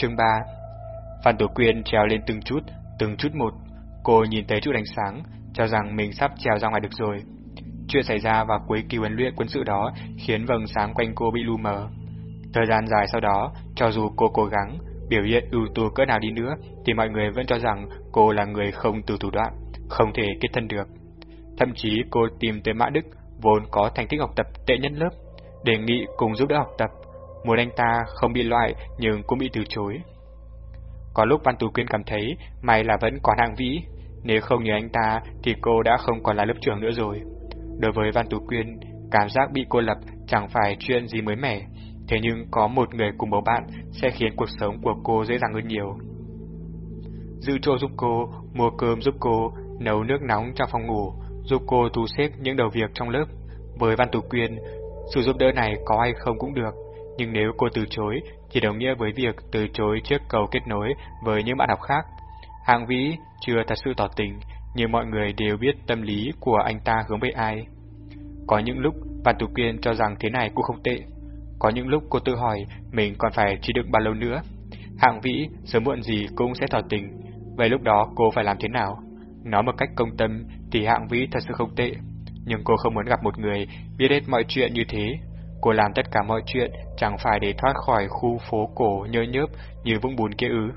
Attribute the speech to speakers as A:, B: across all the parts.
A: Chương 3 Phan Tổ Quyên trèo lên từng chút, từng chút một. Cô nhìn thấy chút ánh sáng, cho rằng mình sắp trèo ra ngoài được rồi. Chuyện xảy ra vào cuối kỳ huấn luyện quân sự đó khiến vầng sáng quanh cô bị lu mờ. Thời gian dài sau đó, cho dù cô cố gắng, biểu hiện ưu tú cỡ nào đi nữa, thì mọi người vẫn cho rằng cô là người không từ thủ đoạn, không thể kết thân được. Thậm chí cô tìm tới Mã Đức, vốn có thành tích học tập tệ nhất lớp, đề nghị cùng giúp đỡ học tập, muốn anh ta không bị loại nhưng cũng bị từ chối. Có lúc Văn Tú Quyên cảm thấy may là vẫn còn hạng vĩ, nếu không nhờ anh ta thì cô đã không còn là lớp trưởng nữa rồi. Đối với Văn Tú Quyên, cảm giác bị cô lập chẳng phải chuyện gì mới mẻ, thế nhưng có một người cùng bầu bạn sẽ khiến cuộc sống của cô dễ dàng hơn nhiều. Giữ chỗ giúp cô, mua cơm giúp cô, nấu nước nóng trong phòng ngủ, giúp cô thu xếp những đầu việc trong lớp. Với Văn Tú Quyên, sự giúp đỡ này có hay không cũng được, nhưng nếu cô từ chối thì đồng nghĩa với việc từ chối chiếc cầu kết nối với những bạn học khác. Hàng Vĩ chưa thật sự tỏ tình, nhưng mọi người đều biết tâm lý của anh ta hướng về ai. Có những lúc Văn Tú Quyên cho rằng thế này cũng không tệ. Có những lúc cô tự hỏi mình còn phải chịu đựng bao lâu nữa. Hạng Vĩ sớm muộn gì cũng sẽ tỏ tình, vậy lúc đó cô phải làm thế nào? Nói một cách công tâm thì Hạng Vĩ thật sự không tệ, nhưng cô không muốn gặp một người biết hết mọi chuyện như thế. Cô làm tất cả mọi chuyện chẳng phải để thoát khỏi khu phố cổ nhơ nhớp như vũng bùn kia ư.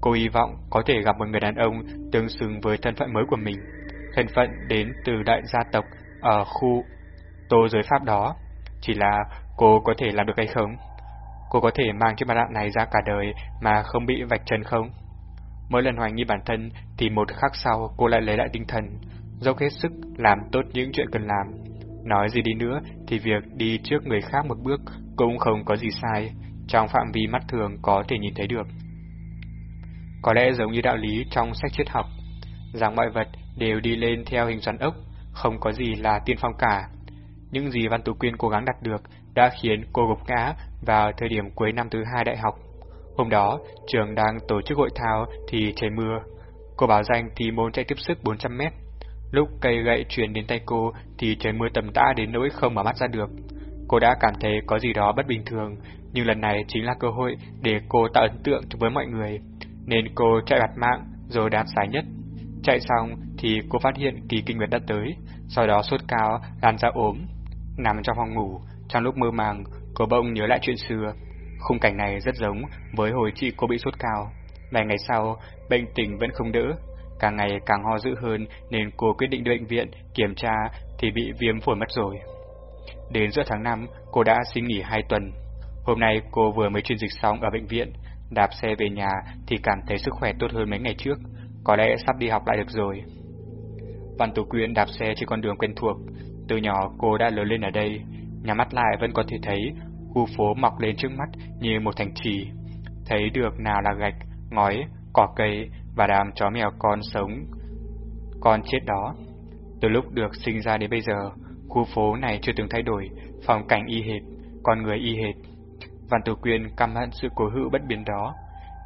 A: Cô hy vọng có thể gặp một người đàn ông tương xứng với thân phận mới của mình, thân phận đến từ đại gia tộc ở khu tô giới Pháp đó. Chỉ là cô có thể làm được hay không? Cô có thể mang chiếc mặt nạ này ra cả đời mà không bị vạch chân không? Mỗi lần hoài nghi bản thân thì một khắc sau cô lại lấy lại tinh thần, dốc hết sức làm tốt những chuyện cần làm. Nói gì đi nữa thì việc đi trước người khác một bước cũng không có gì sai, trong phạm vi mắt thường có thể nhìn thấy được. Có lẽ giống như đạo lý trong sách triết học, rằng mọi vật đều đi lên theo hình xoắn ốc, không có gì là tiên phong cả. Những gì Văn Tú Quyên cố gắng đạt được đã khiến cô gục ngã vào thời điểm cuối năm thứ hai đại học. Hôm đó, trường đang tổ chức hội thao thì trời mưa. Cô báo danh thì môn chạy tiếp sức 400 mét. Lúc cây gậy chuyển đến tay cô thì trời mưa tầm tã đến nỗi không mở mắt ra được. Cô đã cảm thấy có gì đó bất bình thường, nhưng lần này chính là cơ hội để cô tạo ấn tượng với mọi người. Nên cô chạy bạt mạng rồi đạp dài nhất. Chạy xong thì cô phát hiện kỳ kinh nguyệt đã tới, sau đó sốt cao, làn ra ốm. Nằm trong phòng ngủ, trong lúc mơ màng, cô bỗng nhớ lại chuyện xưa. Khung cảnh này rất giống với hồi chị cô bị sốt cao. Vài ngày sau, bệnh tình vẫn không đỡ, càng ngày càng ho dữ hơn nên cô quyết định đến bệnh viện kiểm tra thì bị viêm phổi mất rồi. Đến giữa tháng 5, cô đã xin nghỉ 2 tuần. Hôm nay cô vừa mới chuyên dịch xong ở bệnh viện, đạp xe về nhà thì cảm thấy sức khỏe tốt hơn mấy ngày trước, có lẽ sắp đi học lại được rồi. Văn Tú Quyên đạp xe trên con đường quen thuộc, từ nhỏ cô đã lớn lên ở đây, nhà mắt lại vẫn có thể thấy khu phố mọc lên trước mắt như một thành trì, thấy được nào là gạch, ngói, cỏ cây và đám chó mèo con sống, con chết đó. Từ lúc được sinh ra đến bây giờ, khu phố này chưa từng thay đổi, phong cảnh y hệt, con người y hệt. Văn Tử Quyên căm hận sự cố hữu bất biến đó.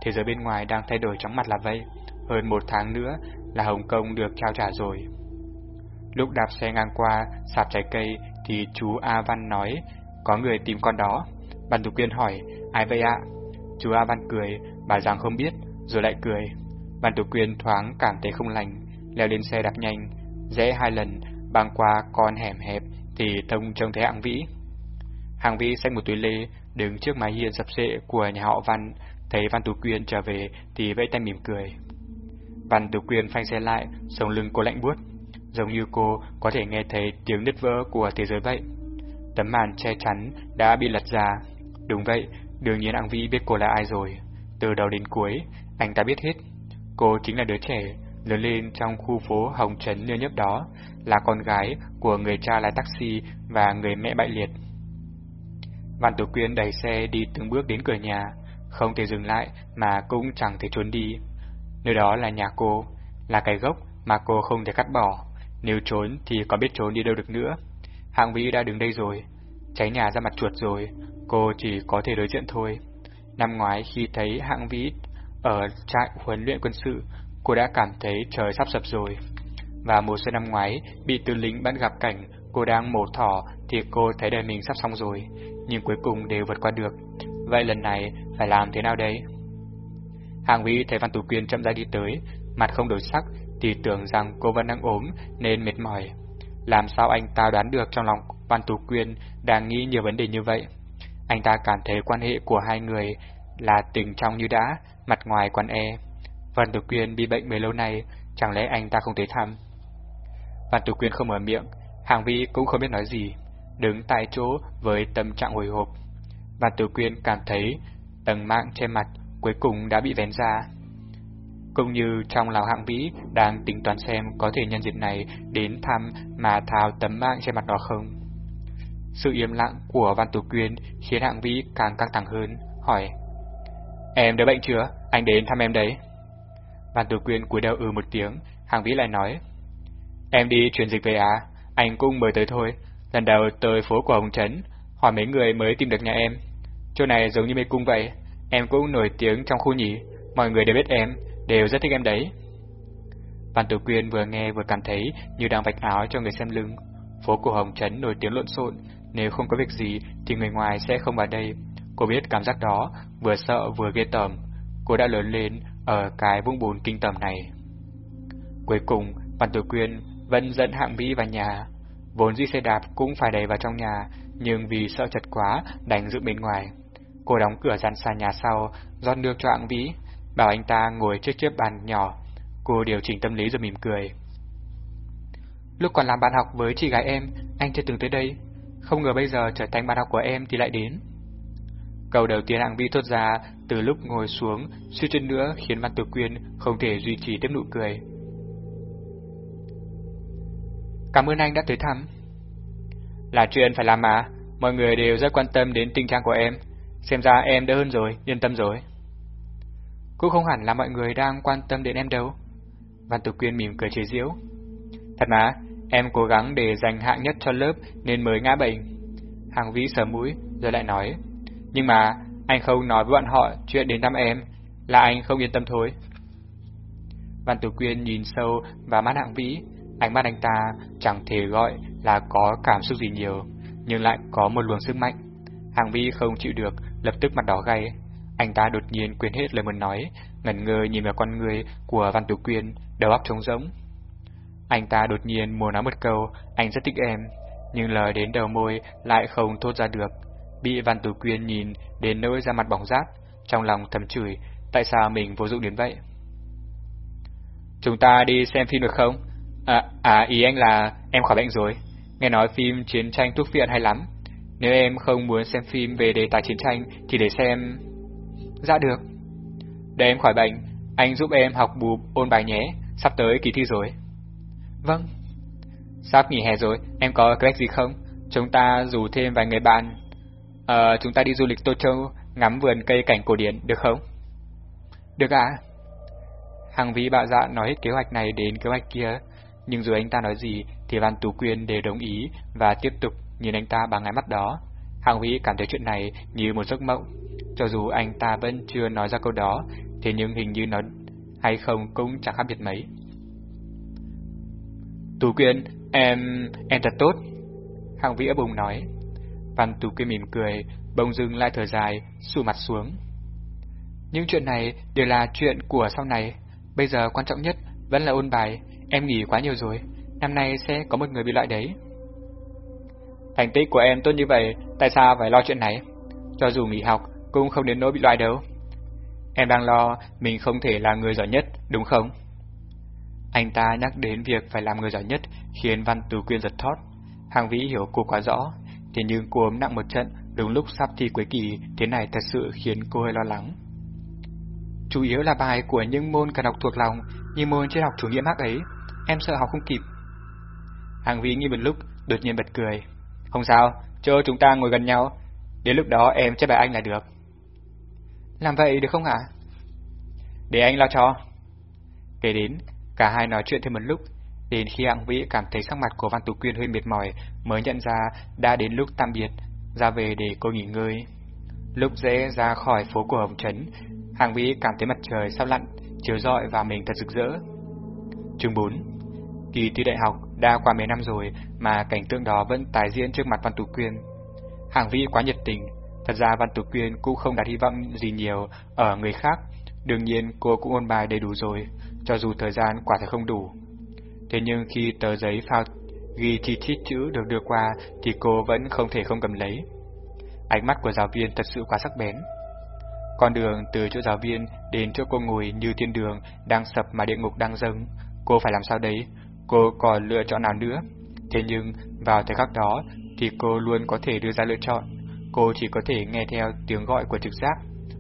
A: Thế giới bên ngoài đang thay đổi chóng mặt là vậy. Hơn một tháng nữa là Hồng Kông được trao trả rồi. Lúc đạp xe ngang qua sạp trái cây thì chú A Văn nói có người tìm con đó. Văn Tử Quyên hỏi ai vậy ạ? Chú A Văn cười, bà rằng không biết, rồi lại cười. Bàn Tử Quyên thoáng cảm thấy không lành, leo lên xe đạp nhanh, rẽ hai lần, băng qua con hẻm hẹp thì thông trông thấy hạng vĩ. Hàng vĩ xách một túi lê, đứng trước mái hiên sập sệ của nhà họ Văn, thấy Văn Tú Quyên trở về thì vẫy tay mỉm cười. Văn Tú Quyên phanh xe lại, sống lưng cô lạnh buốt, giống như cô có thể nghe thấy tiếng nứt vỡ của thế giới vậy. Tấm màn che chắn đã bị lật ra. Đúng vậy, đương nhiên Ang Vĩ biết cô là ai rồi. Từ đầu đến cuối, anh ta biết hết. Cô chính là đứa trẻ lớn lên trong khu phố Hồng Trấn nơi nhấp đó, là con gái của người cha lái taxi và người mẹ bại liệt. Văn Tử Quyên đẩy xe đi từng bước đến cửa nhà, không thể dừng lại mà cũng chẳng thể trốn đi. Nơi đó là nhà cô, là cái gốc mà cô không thể cắt bỏ, nếu trốn thì có biết trốn đi đâu được nữa. Hạng Vĩ đã đứng đây rồi, cháy nhà ra mặt chuột rồi, cô chỉ có thể đối diện thôi. Năm ngoái khi thấy Hạng Vĩ ở trại huấn luyện quân sự, cô đã cảm thấy trời sắp sập rồi. Và mùa xuân năm ngoái, bị tư lính bắt gặp cảnh cô đang mổ thỏ thì cô thấy đời mình sắp xong rồi, nhưng cuối cùng đều vượt qua được. Vậy lần này, phải làm thế nào đây? Hàng Vĩ thấy Văn Tú Quyên chậm rãi đi tới, mặt không đổi sắc, thì tưởng rằng cô vẫn đang ốm nên mệt mỏi. Làm sao anh ta đoán được trong lòng Văn Tú Quyên đang nghĩ nhiều vấn đề như vậy? Anh ta cảm thấy quan hệ của hai người là tình trong như đã, mặt ngoài quan e. Văn Tú Quyên bị bệnh mấy lâu nay, chẳng lẽ anh ta không tới thăm? Văn Tú Quyên không mở miệng, Hàng Vĩ cũng không biết nói gì, đứng tại chỗ với tâm trạng hồi hộp. Văn Tú Quyên cảm thấy tầng mạng trên mặt cuối cùng đã bị vén ra. Cũng như trong lòng hạng vĩ đang tính toán xem có thể nhân dịp này đến thăm mà thao tấm mạng trên mặt đó không. Sự im lặng của Văn Tú Quyên khiến hạng vĩ càng căng thẳng hơn, hỏi Em đỡ bệnh chưa? Anh đến thăm em đấy. Văn Tử Quyên cúi đầu ừ một tiếng, hàng vĩ lại nói Em đi truyền dịch về à? Anh cũng mới tới thôi. Lần đầu tới phố của Hồng Trấn, hỏi mấy người mới tìm được nhà em. Chỗ này giống như mê cung vậy, em cũng nổi tiếng trong khu nhỉ, mọi người đều biết em, đều rất thích em đấy. Văn Tử Quyên vừa nghe vừa cảm thấy như đang vạch áo cho người xem lưng. Phố của Hồng Trấn nổi tiếng lộn xộn, nếu không có việc gì thì người ngoài sẽ không vào đây. Cô biết cảm giác đó, vừa sợ vừa ghê tởm. Cô đã lớn lên ở cái vũng bùn kinh tởm này. Cuối cùng, Văn Tử Quyên vẫn dẫn hạng Mỹ vào nhà. Vốn dĩ xe đạp cũng phải đẩy vào trong nhà, nhưng vì sợ chật quá, đành giữ bên ngoài. Cô đóng cửa gian xa nhà sau, rót nước cho hạng Vĩ, bảo anh ta ngồi trước chiếc bàn nhỏ. Cô điều chỉnh tâm lý rồi mỉm cười. Lúc còn làm bạn học với chị gái em, anh chưa từng tới đây. Không ngờ bây giờ trở thành bạn học của em thì lại đến. Câu đầu tiên hạng Vĩ thốt ra từ lúc ngồi xuống, suy chân nữa khiến Văn Tử Quyên không thể duy trì tiếp nụ cười. Cảm ơn anh đã tới thăm. Là chuyện phải làm mà, mọi người đều rất quan tâm đến tình trạng của em. Xem ra em đỡ hơn rồi, yên tâm rồi. Cũng không hẳn là mọi người đang quan tâm đến em đâu. Văn Tử Quyên mỉm cười chế giễu. Thật mà, em cố gắng để giành hạng nhất cho lớp nên mới ngã bệnh. Hàng vĩ sờ mũi, rồi lại nói. Nhưng mà, anh không nói với bọn họ chuyện đến thăm em, là anh không yên tâm thôi. Văn Tử Quyên nhìn sâu vào mắt hạng vĩ, ánh mắt anh ta chẳng thể gọi là có cảm xúc gì nhiều, nhưng lại có một luồng sức mạnh. Hạng vĩ không chịu được, lập tức mặt đỏ gay. Anh ta đột nhiên quên hết lời muốn nói, ngẩn ngơ nhìn vào con người của Văn Tú Quyên, đầu óc trống rỗng. Anh ta đột nhiên muốn nói một câu, anh rất thích em, nhưng lời đến đầu môi lại không thốt ra được. Bị Văn Tử Quyên nhìn đến nỗi ra mặt bỏng rát, trong lòng thầm chửi, tại sao mình vô dụng đến vậy? Chúng ta đi xem phim được không? À, à ý anh là em khỏi bệnh rồi. Nghe nói phim chiến tranh thuốc viện hay lắm. Nếu em không muốn xem phim về đề tài chiến tranh thì để xem... Dạ được. Để em khỏi bệnh, anh giúp em học bù ôn bài nhé, sắp tới kỳ thi rồi. Vâng. Sắp nghỉ hè rồi, em có kế hoạch gì không? Chúng ta rủ thêm vài người bạn. Ờ, chúng ta đi du lịch Tô Châu, ngắm vườn cây cảnh cổ điển, được không? Được ạ. À? Hằng Vĩ bạo dạ nói hết kế hoạch này đến kế hoạch kia, nhưng dù anh ta nói gì thì Văn Tú Quyên đều đồng ý và tiếp tục nhìn anh ta bằng ánh mắt đó. Hàng Vĩ cảm thấy chuyện này như một giấc mộng. Cho dù anh ta vẫn chưa nói ra câu đó, thế nhưng hình như nó hay không cũng chẳng khác biệt mấy. Tú Quyên, em... em thật tốt. Hàng Vĩ ấp bùng nói. Văn Tú kia mỉm cười, bỗng dưng lại thở dài, sụ mặt xuống. Những chuyện này đều là chuyện của sau này. Bây giờ quan trọng nhất vẫn là ôn bài. Em nghỉ quá nhiều rồi. Năm nay sẽ có một người bị loại đấy. Thành tích của em tốt như vậy, tại sao phải lo chuyện này? Cho dù nghỉ học, cũng không đến nỗi bị loại đâu. Em đang lo mình không thể là người giỏi nhất, đúng không? Anh ta nhắc đến việc phải làm người giỏi nhất khiến Văn Tú Quyên giật thót. Hàng Vĩ hiểu cô quá rõ, thế nhưng cô ấm nặng một trận đúng lúc sắp thi cuối kỳ thế này thật sự khiến cô hơi lo lắng. Chủ yếu là bài của những môn cần học thuộc lòng, như môn triết học chủ nghĩa Marx ấy, em sợ học không kịp. Hàng Vĩ nghi một lúc, đột nhiên bật cười. Không sao, cho chúng ta ngồi gần nhau, đến lúc đó em chép bài anh là được. Làm vậy được không ạ? Để anh lo cho. Kể đến, cả hai nói chuyện thêm một lúc, đến khi hạng vĩ cảm thấy sắc mặt của Văn Tú Quyên hơi mệt mỏi mới nhận ra đã đến lúc tạm biệt, ra về để cô nghỉ ngơi. Lúc dễ ra khỏi phố của Hồng Trấn, hạng vĩ cảm thấy mặt trời sắp lặn, chiếu rọi vào mình thật rực rỡ. Chương 4 Kỳ thi đại học đã qua mấy năm rồi mà cảnh tượng đó vẫn tái diễn trước mặt Văn Tú Quyên. Hàng vĩ quá nhiệt tình, Thật ra Văn Tú Quyên cũng không đặt hy vọng gì nhiều ở người khác, đương nhiên cô cũng ôn bài đầy đủ rồi, cho dù thời gian quả thật không đủ. Thế nhưng khi tờ giấy phao ghi chi chít chữ được đưa qua thì cô vẫn không thể không cầm lấy. Ánh mắt của giáo viên thật sự quá sắc bén. Con đường từ chỗ giáo viên đến chỗ cô ngồi như thiên đường đang sập mà địa ngục đang dâng. Cô phải làm sao đấy? Cô còn lựa chọn nào nữa? Thế nhưng vào thời khắc đó thì cô luôn có thể đưa ra lựa chọn. Cô chỉ có thể nghe theo tiếng gọi của trực giác.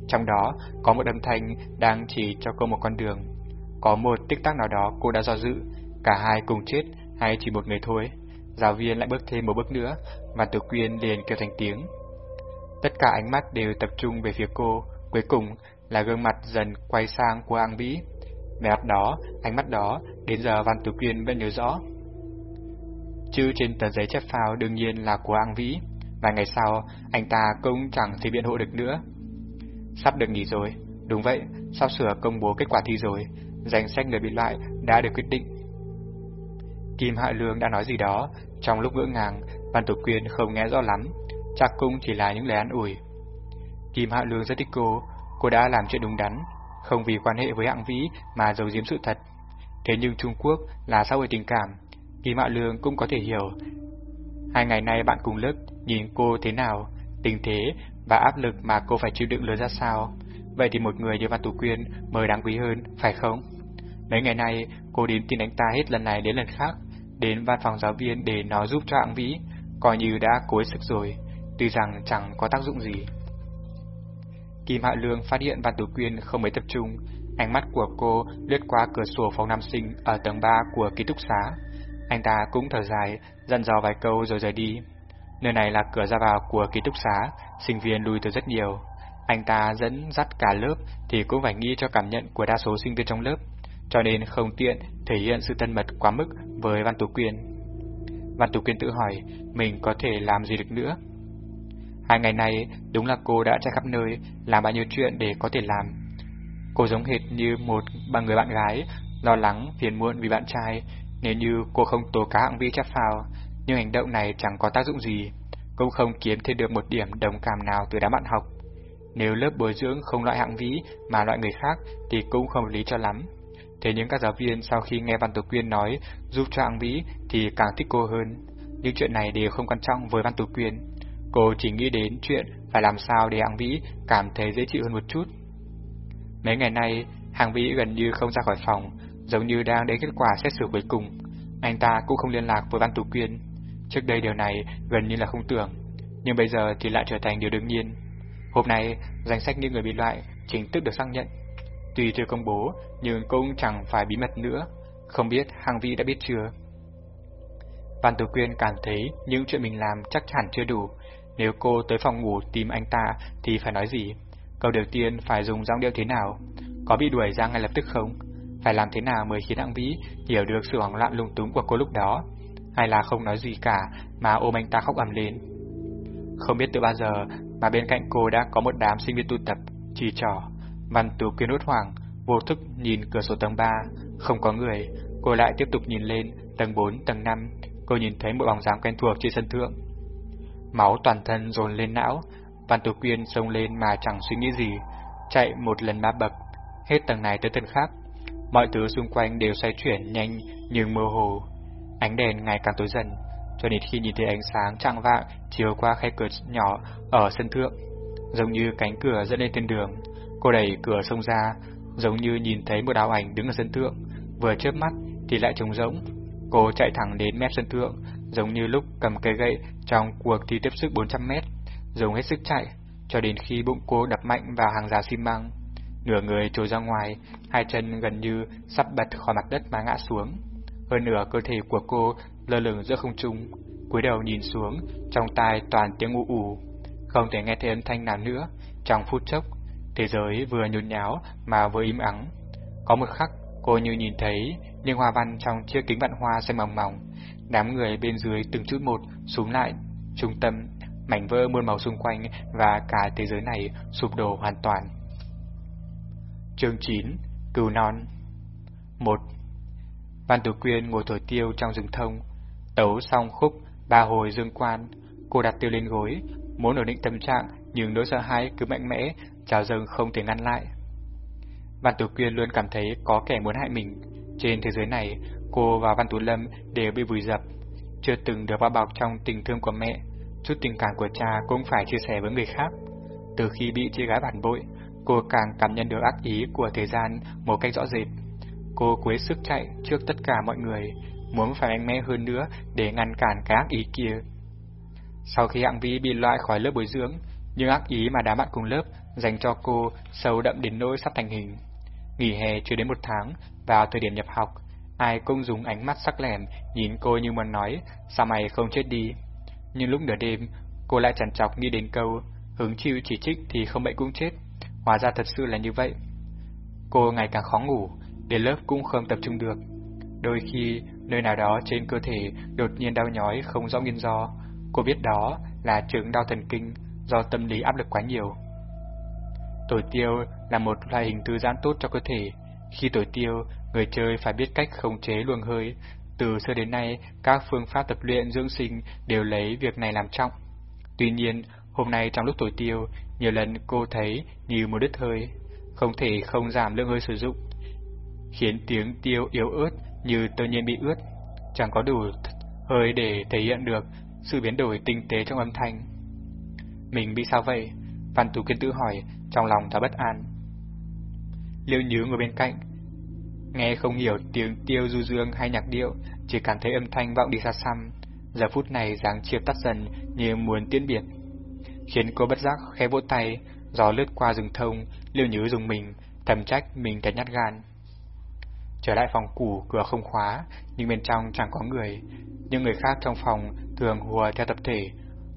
A: Trong đó có một âm thanh đang chỉ cho cô một con đường. Có một tích tắc nào đó cô đã do dự, cả hai cùng chết hay chỉ một người thôi. Giáo viên lại bước thêm một bước nữa và Tử Quyên liền kêu thành tiếng. Tất cả ánh mắt đều tập trung về phía cô, cuối cùng là gương mặt dần quay sang của Ang Vĩ. Vẻ mặt đó, ánh mắt đó, đến giờ Văn Tử Quyên vẫn nhớ rõ. Chữ trên tờ giấy chép phao đương nhiên là của Ang Vĩ, vài ngày sau, anh ta cũng chẳng thể biện hộ được nữa. Sắp được nghỉ rồi, đúng vậy, sắp sửa công bố kết quả thi rồi, danh sách người bị loại đã được quyết định. Kim Hạ Lương đã nói gì đó, trong lúc ngỡ ngàng, Văn Tử Quyên không nghe rõ lắm, chắc cũng chỉ là những lời an ủi. Kim Hạ Lương rất thích cô, cô đã làm chuyện đúng đắn, không vì quan hệ với hạng vĩ mà giấu giếm sự thật. Thế nhưng Trung Quốc là xã hội tình cảm, Kim Hạ Lương cũng có thể hiểu. Hai ngày nay bạn cùng lớp nhìn cô thế nào, tình thế và áp lực mà cô phải chịu đựng lớn ra sao. Vậy thì một người như Văn Tú Quyên mới đáng quý hơn, phải không? Mấy ngày nay, cô đến tin anh ta hết lần này đến lần khác, đến văn phòng giáo viên để nói giúp cho hạng vĩ, coi như đã cố sức rồi, tuy rằng chẳng có tác dụng gì. Kim Hạ Lương phát hiện Văn Tú Quyên không mấy tập trung, ánh mắt của cô lướt qua cửa sổ phòng nam sinh ở tầng 3 của ký túc xá. Anh ta cũng thở dài, dặn dò vài câu rồi rời đi. Nơi này là cửa ra vào của ký túc xá, sinh viên lui tới rất nhiều. Anh ta dẫn dắt cả lớp thì cũng phải nghĩ cho cảm nhận của đa số sinh viên trong lớp, cho nên không tiện thể hiện sự thân mật quá mức với Văn Tú Quyên. Văn Tú Quyên tự hỏi mình có thể làm gì được nữa. Hai ngày này đúng là cô đã chạy khắp nơi, làm bao nhiêu chuyện để có thể làm. Cô giống hệt như một bằng người bạn gái, lo lắng, phiền muộn vì bạn trai, nếu như cô không tố cáo hạng vi chắc phào, nhưng hành động này chẳng có tác dụng gì, cũng không kiếm thêm được một điểm đồng cảm nào từ đám bạn học. Nếu lớp bồi dưỡng không loại hạng vĩ mà loại người khác thì cũng không lý cho lắm. Thế những các giáo viên sau khi nghe Văn Tử Quyên nói giúp cho Áng vĩ thì càng thích cô hơn. Nhưng chuyện này đều không quan trọng với Văn Tử Quyên. Cô chỉ nghĩ đến chuyện phải làm sao để Áng vĩ cảm thấy dễ chịu hơn một chút. Mấy ngày nay, hàng vĩ gần như không ra khỏi phòng, giống như đang đến kết quả xét xử cuối cùng. Anh ta cũng không liên lạc với Văn Tú Quyên. Trước đây điều này gần như là không tưởng, nhưng bây giờ thì lại trở thành điều đương nhiên. Hôm nay, danh sách những người bị loại chính thức được xác nhận. Tuy chưa công bố, nhưng cũng chẳng phải bí mật nữa. Không biết hàng vĩ đã biết chưa? Văn Tử Quyên cảm thấy những chuyện mình làm chắc hẳn chưa đủ. Nếu cô tới phòng ngủ tìm anh ta thì phải nói gì? Câu đầu tiên phải dùng giọng điệu thế nào? Có bị đuổi ra ngay lập tức không? Phải làm thế nào mới khiến Đặng Vĩ hiểu được sự hoảng loạn lung túng của cô lúc đó? Hay là không nói gì cả mà ôm anh ta khóc ầm lên? Không biết từ bao giờ mà bên cạnh cô đã có một đám sinh viên tu tập, chỉ trò. Văn Tú Quyên hốt hoảng, vô thức nhìn cửa sổ tầng 3, không có người. Cô lại tiếp tục nhìn lên tầng 4, tầng 5, cô nhìn thấy một bóng dáng quen thuộc trên sân thượng. Máu toàn thân dồn lên não, Văn Tú Quyên xông lên mà chẳng suy nghĩ gì, chạy một lần ba bậc, hết tầng này tới tầng khác. Mọi thứ xung quanh đều xoay chuyển nhanh nhưng mơ hồ. Ánh đèn ngày càng tối dần, cho đến khi nhìn thấy ánh sáng trạng vạng chiếu qua khe cửa nhỏ ở sân thượng, giống như cánh cửa dẫn lên thiên đường. Cô đẩy cửa xông ra, giống như nhìn thấy một áo ảnh đứng ở sân thượng, vừa chớp mắt thì lại trống rỗng. Cô chạy thẳng đến mép sân thượng, giống như lúc cầm cây gậy trong cuộc thi tiếp sức 400 mét, dùng hết sức chạy, cho đến khi bụng cô đập mạnh vào hàng rào xi măng. Nửa người trồi ra ngoài, hai chân gần như sắp bật khỏi mặt đất mà ngã xuống. Hơn nửa cơ thể của cô lơ lửng giữa không trung, cúi đầu nhìn xuống, trong tai toàn tiếng ù ù. Không thể nghe thấy âm thanh nào nữa, trong phút chốc, thế giới vừa nhốn nháo mà vừa im ắng. Có một khắc, cô như nhìn thấy những hoa văn trong chiếc kính vạn hoa xanh mỏng mỏng, đám người bên dưới từng chút một xuống lại trung tâm, mảnh vỡ muôn màu xung quanh và cả thế giới này sụp đổ hoàn toàn. Chương 9 Cừu non 1 Văn Tử Quyên ngồi thổi tiêu trong rừng thông, tấu xong khúc ba hồi dương quan, cô đặt tiêu lên gối, muốn ổn định tâm trạng nhưng nỗi sợ hãi cứ mạnh mẽ, trào dâng không thể ngăn lại. Văn Tú Quyên luôn cảm thấy có kẻ muốn hại mình. Trên thế giới này, cô và Văn Tú Lâm đều bị vùi dập, chưa từng được bao bọc trong tình thương của mẹ, chút tình cảm của cha cũng phải chia sẻ với người khác. Từ khi bị chị gái phản bội, cô càng cảm nhận được ác ý của thời gian một cách rõ rệt. Cô cuối sức chạy trước tất cả mọi người, muốn phải mạnh mẽ hơn nữa để ngăn cản cái ác ý kia. Sau khi hạng vĩ bị loại khỏi lớp bồi dưỡng, những ác ý mà đám bạn cùng lớp dành cho cô sâu đậm đến nỗi sắp thành hình. Nghỉ hè chưa đến một tháng, vào thời điểm nhập học, ai cũng dùng ánh mắt sắc lẻm nhìn cô như muốn nói, sao mày không chết đi. Nhưng lúc nửa đêm, cô lại chằn chọc nghĩ đến câu, hứng chịu chỉ trích thì không bệnh cũng chết. Hóa ra thật sự là như vậy. Cô ngày càng khó ngủ, đến lớp cũng không tập trung được. Đôi khi, nơi nào đó trên cơ thể đột nhiên đau nhói không rõ nguyên do. Cô biết đó là chứng đau thần kinh do tâm lý áp lực quá nhiều. Tổi tiêu là một loại hình thư giãn tốt cho cơ thể. Khi tổi tiêu, người chơi phải biết cách khống chế luồng hơi. Từ xưa đến nay, các phương pháp tập luyện dưỡng sinh đều lấy việc này làm trọng. Tuy nhiên, hôm nay trong lúc tổi tiêu, nhiều lần cô thấy như một đứt hơi, không thể không giảm lượng hơi sử dụng, khiến tiếng tiêu yếu ớt như tự nhiên bị ướt, chẳng có đủ hơi để thể hiện được sự biến đổi tinh tế trong âm thanh. Mình bị sao vậy? Văn Tú Kiên tự hỏi, trong lòng thật bất an. Liêu nhứ ngồi bên cạnh, nghe không hiểu tiếng tiêu du dương hay nhạc điệu, chỉ cảm thấy âm thanh vọng đi xa xăm. Giờ phút này dáng chiều tắt dần như muốn tiễn biệt. Khiến cô bất giác khẽ vỗ tay, gió lướt qua rừng thông, liêu nhứ dùng mình, thầm trách mình thật nhát gan. Trở lại phòng cũ, cửa không khóa, nhưng bên trong chẳng có người. Những người khác trong phòng thường hùa theo tập thể.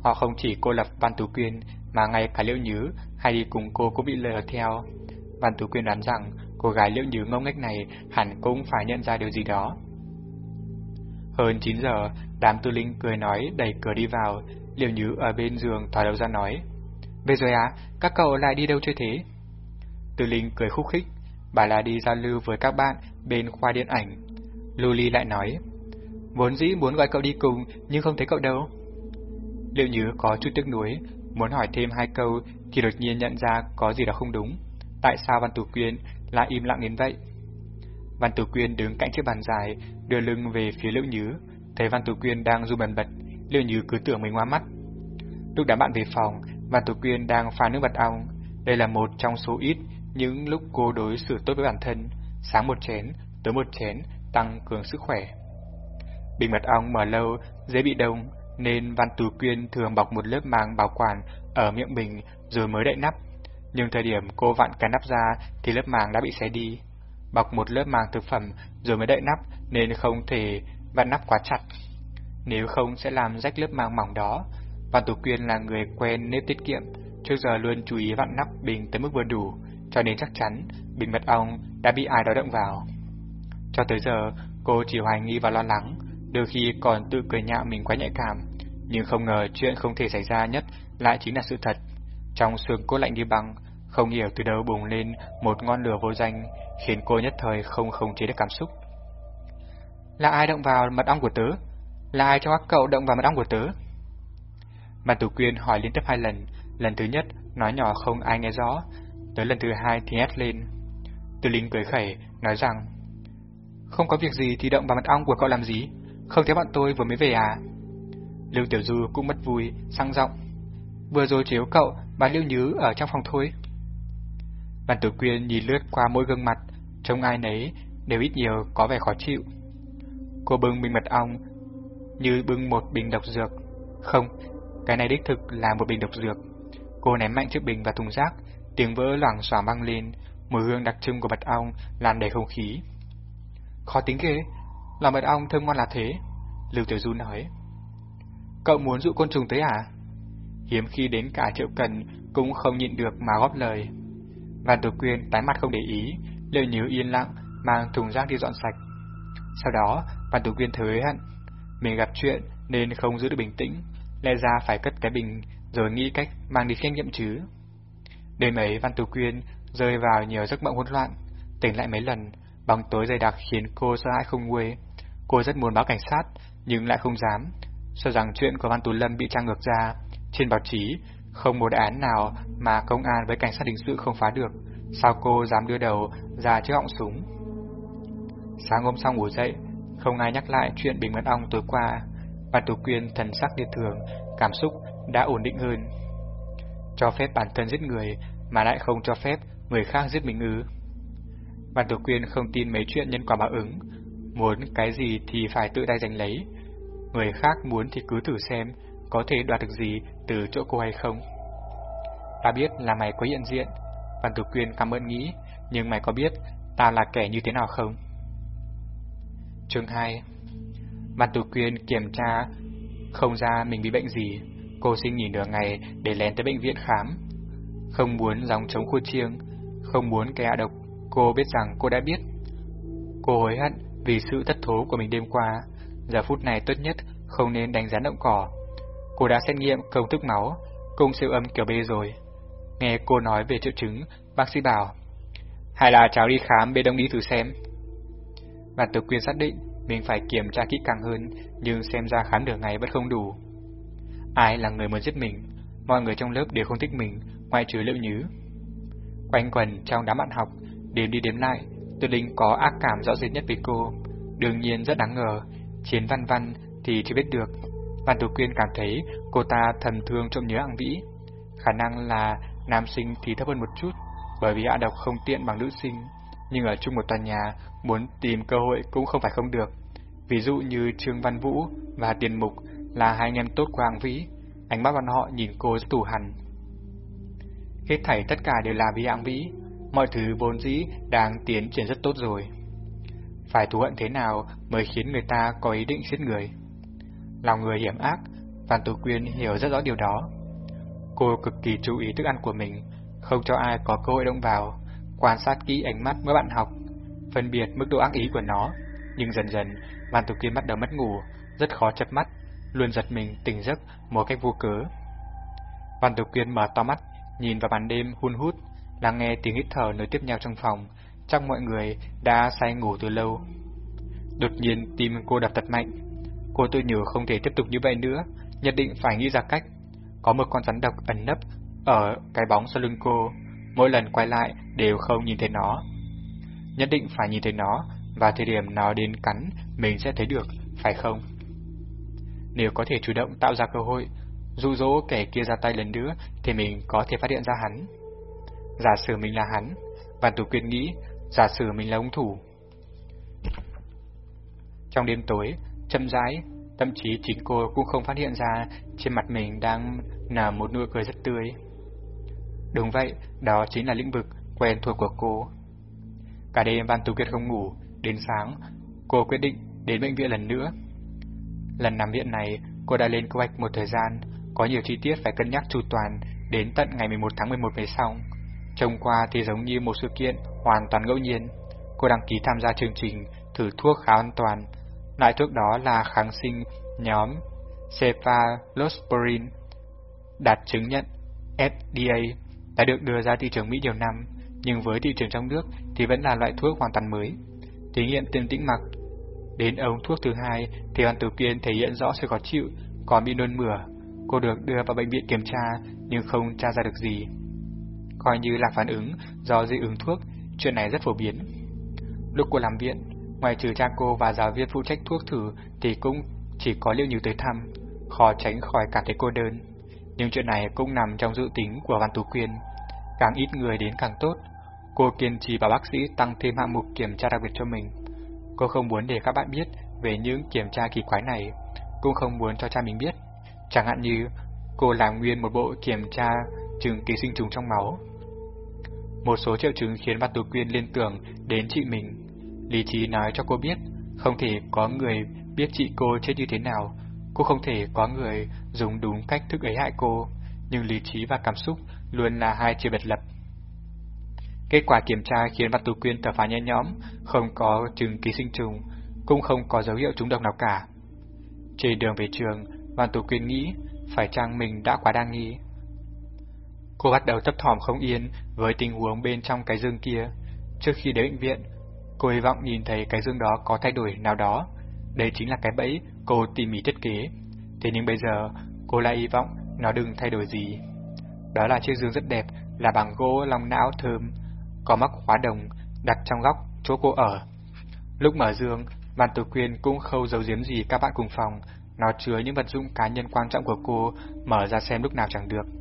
A: Họ không chỉ cô lập ban Tú Quyên, mà ngay cả Liễu Nhứ hay đi cùng cô cũng bị lừa theo. Văn Tú Quyên đoán rằng cô gái Liễu Nhứ ngông nghếch này hẳn cũng phải nhận ra điều gì đó. Hơn 9 giờ, đám tư linh cười nói đẩy cửa đi vào, Liễu Nhứ ở bên giường thò đầu ra nói. Về rồi à, các cậu lại đi đâu chơi thế? Tư linh cười khúc khích, bà là đi giao lưu với các bạn bên khoa điện ảnh. Luli lại nói, vốn dĩ muốn gọi cậu đi cùng nhưng không thấy cậu đâu. Liệu như có chút tiếc nuối, muốn hỏi thêm hai câu thì đột nhiên nhận ra có gì đó không đúng. Tại sao Văn Tú Quyên lại im lặng đến vậy? Văn Tú Quyên đứng cạnh chiếc bàn dài, đưa lưng về phía Liễu Nhứ, thấy Văn Tú Quyên đang run bần bật, Liễu Nhứ cứ tưởng mình ngoa mắt. Lúc đám bạn về phòng, Văn Tú Quyên đang pha nước mật ong. Đây là một trong số ít những lúc cô đối xử tốt với bản thân, sáng một chén, tối một chén, tăng cường sức khỏe. Bình mật ong mở lâu, dễ bị đông, nên Văn Tú Quyên thường bọc một lớp màng bảo quản ở miệng bình rồi mới đậy nắp. Nhưng thời điểm cô vặn cái nắp ra thì lớp màng đã bị xé đi. Bọc một lớp màng thực phẩm rồi mới đậy nắp nên không thể vặn nắp quá chặt. Nếu không sẽ làm rách lớp màng mỏng đó. Văn Tú Quyên là người quen nếp tiết kiệm, trước giờ luôn chú ý vặn nắp bình tới mức vừa đủ, cho nên chắc chắn bình mật ong đã bị ai đó động vào. Cho tới giờ, cô chỉ hoài nghi và lo lắng, đôi khi còn tự cười nhạo mình quá nhạy cảm, nhưng không ngờ chuyện không thể xảy ra nhất lại chính là sự thật. Trong xương cốt lạnh như băng, không hiểu từ đâu bùng lên một ngọn lửa vô danh, khiến cô nhất thời không khống chế được cảm xúc. Là ai động vào mật ong của tớ? Là ai trong các cậu động vào mật ong của tớ? Mặt tù Quyên hỏi liên tiếp hai lần, lần thứ nhất nói nhỏ không ai nghe rõ, tới lần thứ hai thì hét lên. Từ Linh cười khẩy, nói rằng Không có việc gì thì động vào mật ong của cậu làm gì? Không thấy bọn tôi vừa mới về à? Lưu Tiểu Du cũng mất vui, sang giọng Vừa rồi chiếu cậu, bà Lưu Nhứ ở trong phòng thôi. Văn Tử Quyên nhìn lướt qua mỗi gương mặt, trông ai nấy đều ít nhiều có vẻ khó chịu. Cô bưng bình mật ong như bưng một bình độc dược. Không, cái này đích thực là một bình độc dược. Cô ném mạnh chiếc bình vào thùng rác, tiếng vỡ loảng xoảng băng lên, mùi hương đặc trưng của mật ong lan đầy không khí. Khó tính ghê, là mật ong thơm ngon là thế, Lưu Tiểu Du nói. Cậu muốn dụ côn trùng tới à? Hiếm khi đến cả triệu cần cũng không nhịn được mà góp lời. Văn Tử Quyên tái mặt không để ý, lời nhớ yên lặng mang thùng rác đi dọn sạch. Sau đó, Văn Tử Quyên thấy hận, mình gặp chuyện nên không giữ được bình tĩnh, lẽ ra phải cất cái bình rồi nghĩ cách mang đi xét nghiệm chứ. Đêm ấy Văn Tú Quyên rơi vào nhiều giấc mộng hỗn loạn, tỉnh lại mấy lần, bóng tối dày đặc khiến cô sợ hãi không nguôi. Cô rất muốn báo cảnh sát, nhưng lại không dám, sợ rằng chuyện của Văn Tú Lâm bị trang ngược ra trên báo chí, Không một án nào mà công an với cảnh sát hình sự không phá được, sao cô dám đưa đầu ra trước họng súng? Sáng hôm sau ngủ dậy, không ai nhắc lại chuyện bình mật ong tối qua. Bà Tú Quyên thần sắc như thường, cảm xúc đã ổn định hơn. Cho phép bản thân giết người mà lại không cho phép người khác giết mình ư. Bà Tú Quyên không tin mấy chuyện nhân quả báo ứng, muốn cái gì thì phải tự tay giành lấy. Người khác muốn thì cứ thử xem có thể đoạt được gì từ chỗ cô hay không. Ta biết là mày có hiện diện, Văn Tử Quyên cảm ơn nghĩ, nhưng mày có biết ta là kẻ như thế nào không? Chương 2 Văn Tử Quyên kiểm tra không ra mình bị bệnh gì, cô xin nghỉ nửa ngày để lén tới bệnh viện khám. Không muốn dòng chống khua chiêng, không muốn cái độc, cô biết rằng cô đã biết. Cô hối hận vì sự thất thố của mình đêm qua, giờ phút này tốt nhất không nên đánh giá động cỏ. Cô đã xét nghiệm công thức máu, cung siêu âm kiểu B rồi. Nghe cô nói về triệu chứng, bác sĩ bảo, hay là cháu đi khám bê đông y thử xem. Và Tử Quyên xác định mình phải kiểm tra kỹ càng hơn, nhưng xem ra khám nửa ngày vẫn không đủ. Ai là người muốn giết mình? Mọi người trong lớp đều không thích mình, ngoại trừ Liệu Nhứ. Quanh quần trong đám bạn học, đếm đi đếm lại, Tư Linh có ác cảm rõ rệt nhất với cô. Đương nhiên rất đáng ngờ, chiến văn văn thì chưa biết được. Văn Tú Quyên cảm thấy cô ta thầm thương trộm nhớ Ảng Vĩ. Khả năng là nam sinh thì thấp hơn một chút, bởi vì hạ độc không tiện bằng nữ sinh. Nhưng ở chung một tòa nhà, muốn tìm cơ hội cũng không phải không được. Ví dụ như Trương Văn Vũ và Tiền Mục là hai anh em tốt của Ảng Vĩ, ánh mắt bọn họ nhìn cô rất tù hẳn. Hết thảy tất cả đều là vì Ảng Vĩ, mọi thứ vốn dĩ đang tiến triển rất tốt rồi. Phải thù hận thế nào mới khiến người ta có ý định giết người? Lòng người hiểm ác, Văn Tú Quyên hiểu rất rõ điều đó. Cô cực kỳ chú ý thức ăn của mình, không cho ai có cơ hội động vào, quan sát kỹ ánh mắt mỗi bạn học, phân biệt mức độ ác ý của nó. Nhưng dần dần, Văn Tú Quyên bắt đầu mất ngủ, rất khó chập mắt, luôn giật mình tỉnh giấc một cách vô cớ. Văn Tú Quyên mở to mắt, nhìn vào màn đêm hun hút, lắng nghe tiếng hít thở nối tiếp nhau trong phòng, trong mọi người đã say ngủ từ lâu. Đột nhiên tim cô đập thật mạnh. Cô tự nhủ không thể tiếp tục như vậy nữa, nhất định phải nghĩ ra cách. Có một con rắn độc ẩn nấp ở cái bóng sau lưng cô, mỗi lần quay lại đều không nhìn thấy nó. Nhất định phải nhìn thấy nó, và thời điểm nó đến cắn mình sẽ thấy được, phải không? Nếu có thể chủ động tạo ra cơ hội, dụ dỗ kẻ kia ra tay lần nữa thì mình có thể phát hiện ra hắn. Giả sử mình là hắn, Văn Tú Quyên nghĩ, giả sử mình là hung thủ. Trong đêm tối, chậm rãi, thậm chí chính cô cũng không phát hiện ra trên mặt mình đang nở một nụ cười rất tươi. Đúng vậy, đó chính là lĩnh vực quen thuộc của cô. Cả đêm Văn Tú Kiệt không ngủ, đến sáng, cô quyết định đến bệnh viện lần nữa. Lần nằm viện này, cô đã lên kế hoạch một thời gian, có nhiều chi tiết phải cân nhắc chu toàn, đến tận ngày 11 tháng 11 mới xong. Trông qua thì giống như một sự kiện hoàn toàn ngẫu nhiên. Cô đăng ký tham gia chương trình thử thuốc khá an toàn. Loại thuốc đó là kháng sinh nhóm cephalosporin, đạt chứng nhận FDA, đã được đưa ra thị trường Mỹ nhiều năm, nhưng với thị trường trong nước thì vẫn là loại thuốc hoàn toàn mới. Thí nghiệm tiêm tĩnh mạch Đến ống thuốc thứ hai thì Hoàn Tử Kiên thể hiện rõ sự khó chịu, còn bị nôn mửa. Cô được đưa vào bệnh viện kiểm tra nhưng không tra ra được gì coi như là phản ứng do dị ứng thuốc, chuyện này rất phổ biến. Lúc cô làm viện, ngoài trừ cha cô và giáo viên phụ trách thuốc thử thì cũng chỉ có Liễu Như tới thăm, khó tránh khỏi cảm thấy cô đơn. Nhưng chuyện này cũng nằm trong dự tính của Văn Tú Quyên, càng ít người đến càng tốt. Cô kiên trì bảo bác sĩ tăng thêm hạng mục kiểm tra đặc biệt cho mình. Cô không muốn để các bạn biết về những kiểm tra kỳ quái này, cũng không muốn cho cha mình biết. Chẳng hạn như cô làm nguyên một bộ kiểm tra chứng ký sinh trùng trong máu. Một số triệu chứng khiến Văn Tú Quyên liên tưởng đến chị mình. Lý trí nói cho cô biết, không thể có người biết chị cô chết như thế nào, cô không thể có người dùng đúng cách thức ấy hại cô, nhưng lý trí và cảm xúc luôn là hai chiều biệt lập. Kết quả kiểm tra khiến Văn Tú Quyên thở phào nhẹ nhõm, không có chứng ký sinh trùng, cũng không có dấu hiệu trúng độc nào cả. Trên đường về trường, Văn Tú Quyên nghĩ, phải chăng mình đã quá đa nghi. Cô bắt đầu thấp thỏm không yên với tình huống bên trong cái dương kia. Trước khi đến bệnh viện, cô hy vọng nhìn thấy cái dương đó có thay đổi nào đó. Đây chính là cái bẫy cô tỉ mỉ thiết kế. Thế nhưng bây giờ, cô lại hy vọng nó đừng thay đổi gì. Đó là chiếc giường rất đẹp, là bằng gỗ long não thơm, có mắc khóa đồng đặt trong góc chỗ cô ở. Lúc mở giường, Văn Tử Quyên cũng không giấu giếm gì các bạn cùng phòng, nó chứa những vật dụng cá nhân quan trọng của cô, mở ra xem lúc nào chẳng được.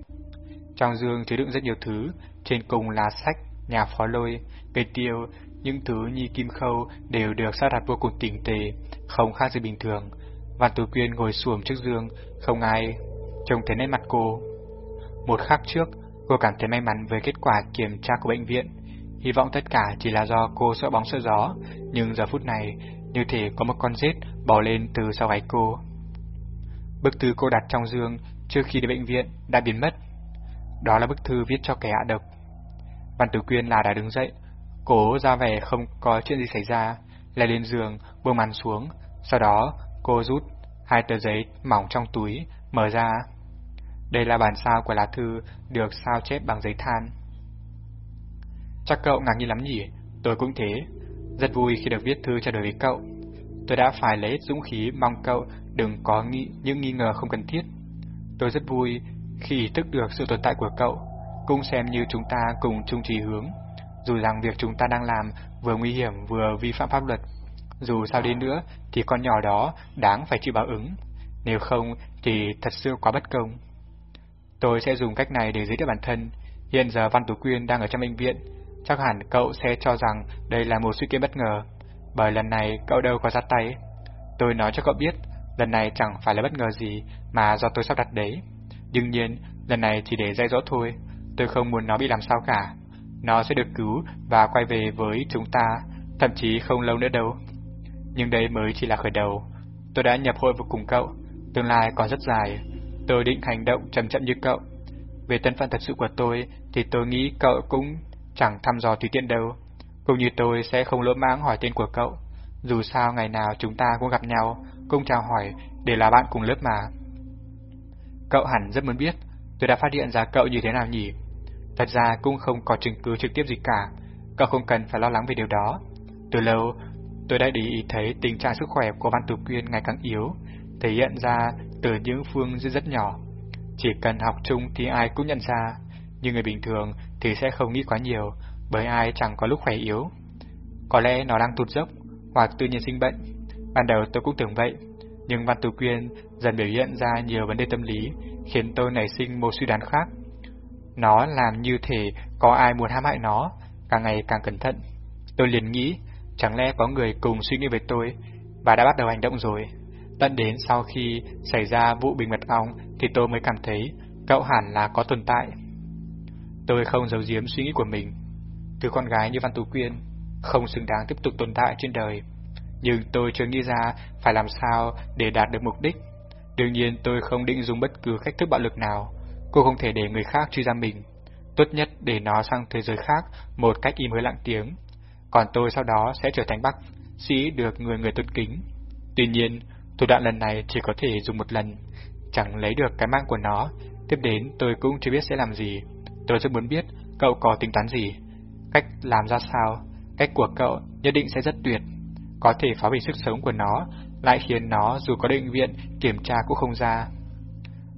A: Trong giường chứa đựng rất nhiều thứ, trên cùng là sách, nhà phó lôi, cây tiêu, những thứ như kim khâu đều được sắp đặt vô cùng tỉ tề, không khác gì bình thường. Văn Tú Quyên ngồi xuồng trước giường, không ai trông thấy nét mặt cô. Một khắc trước, cô cảm thấy may mắn với kết quả kiểm tra của bệnh viện. Hy vọng tất cả chỉ là do cô sợ bóng sợ gió, nhưng giờ phút này, như thể có một con rết bò lên từ sau gáy cô. Bức thư cô đặt trong giường trước khi đến bệnh viện đã biến mất. Đó là bức thư viết cho kẻ hạ độc. Văn Tử Quyên là đã đứng dậy, cố ra vẻ không có chuyện gì xảy ra, leo lên giường, buông màn xuống, sau đó cô rút hai tờ giấy mỏng trong túi, mở ra. Đây là bản sao của lá thư được sao chép bằng giấy than. Chắc cậu ngạc nhiên lắm nhỉ, tôi cũng thế. Rất vui khi được viết thư trao đổi với cậu. Tôi đã phải lấy dũng khí mong cậu đừng có nghĩ những nghi ngờ không cần thiết. Tôi rất vui khi thức được sự tồn tại của cậu, cũng xem như chúng ta cùng chung trí hướng. Dù rằng việc chúng ta đang làm vừa nguy hiểm vừa vi phạm pháp luật, dù sao đi nữa thì con nhỏ đó đáng phải chịu báo ứng, nếu không thì thật sự quá bất công. Tôi sẽ dùng cách này để giới thiệu bản thân. Hiện giờ Văn Tú Quyên đang ở trong bệnh viện, chắc hẳn cậu sẽ cho rằng đây là một suy kiện bất ngờ, bởi lần này cậu đâu có ra tay. Tôi nói cho cậu biết, lần này chẳng phải là bất ngờ gì mà do tôi sắp đặt đấy. Đương nhiên, lần này chỉ để dạy dỗ thôi, tôi không muốn nó bị làm sao cả. Nó sẽ được cứu và quay về với chúng ta, thậm chí không lâu nữa đâu. Nhưng đây mới chỉ là khởi đầu. Tôi đã nhập hội vô cùng cậu, tương lai còn rất dài. Tôi định hành động chậm chậm như cậu. Về thân phận thật sự của tôi thì tôi nghĩ cậu cũng chẳng thăm dò tùy tiện đâu. Cũng như tôi sẽ không lỗ mãng hỏi tên của cậu. Dù sao ngày nào chúng ta cũng gặp nhau, cũng chào hỏi để là bạn cùng lớp mà. Cậu hẳn rất muốn biết tôi đã phát hiện ra cậu như thế nào nhỉ? Thật ra cũng không có chứng cứ trực tiếp gì cả, cậu không cần phải lo lắng về điều đó. Từ lâu, tôi đã để ý thấy tình trạng sức khỏe của Văn tú Quyên ngày càng yếu, thể hiện ra từ những phương rất rất nhỏ. Chỉ cần học chung thì ai cũng nhận ra, nhưng người bình thường thì sẽ không nghĩ quá nhiều, bởi ai chẳng có lúc khỏe yếu. Có lẽ nó đang tụt dốc, hoặc tự nhiên sinh bệnh. Ban đầu tôi cũng tưởng vậy, nhưng Văn Tú Quyên dần biểu hiện ra nhiều vấn đề tâm lý, khiến tôi nảy sinh một suy đoán khác. Nó làm như thể có ai muốn hãm hại nó, càng ngày càng cẩn thận. Tôi liền nghĩ, chẳng lẽ có người cùng suy nghĩ với tôi, và đã bắt đầu hành động rồi. Tận đến sau khi xảy ra vụ bình mật ong thì tôi mới cảm thấy cậu hẳn là có tồn tại. Tôi không giấu giếm suy nghĩ của mình. Từ con gái như Văn Tú Quyên, không xứng đáng tiếp tục tồn tại trên đời. Nhưng tôi chưa nghĩ ra phải làm sao để đạt được mục đích. Đương nhiên tôi không định dùng bất cứ cách thức bạo lực nào. Cô không thể để người khác truy ra mình. Tốt nhất để nó sang thế giới khác một cách im hơi lặng tiếng. Còn tôi sau đó sẽ trở thành bác sĩ được người người tôn kính. Tuy nhiên, thủ đoạn lần này chỉ có thể dùng một lần. Chẳng lấy được cái mạng của nó. Tiếp đến tôi cũng chưa biết sẽ làm gì. Tôi rất muốn biết cậu có tính toán gì. Cách làm ra sao Cách của cậu nhất định sẽ rất tuyệt, có thể phá hủy sức sống của nó, lại khiến nó dù có định viện kiểm tra cũng không ra.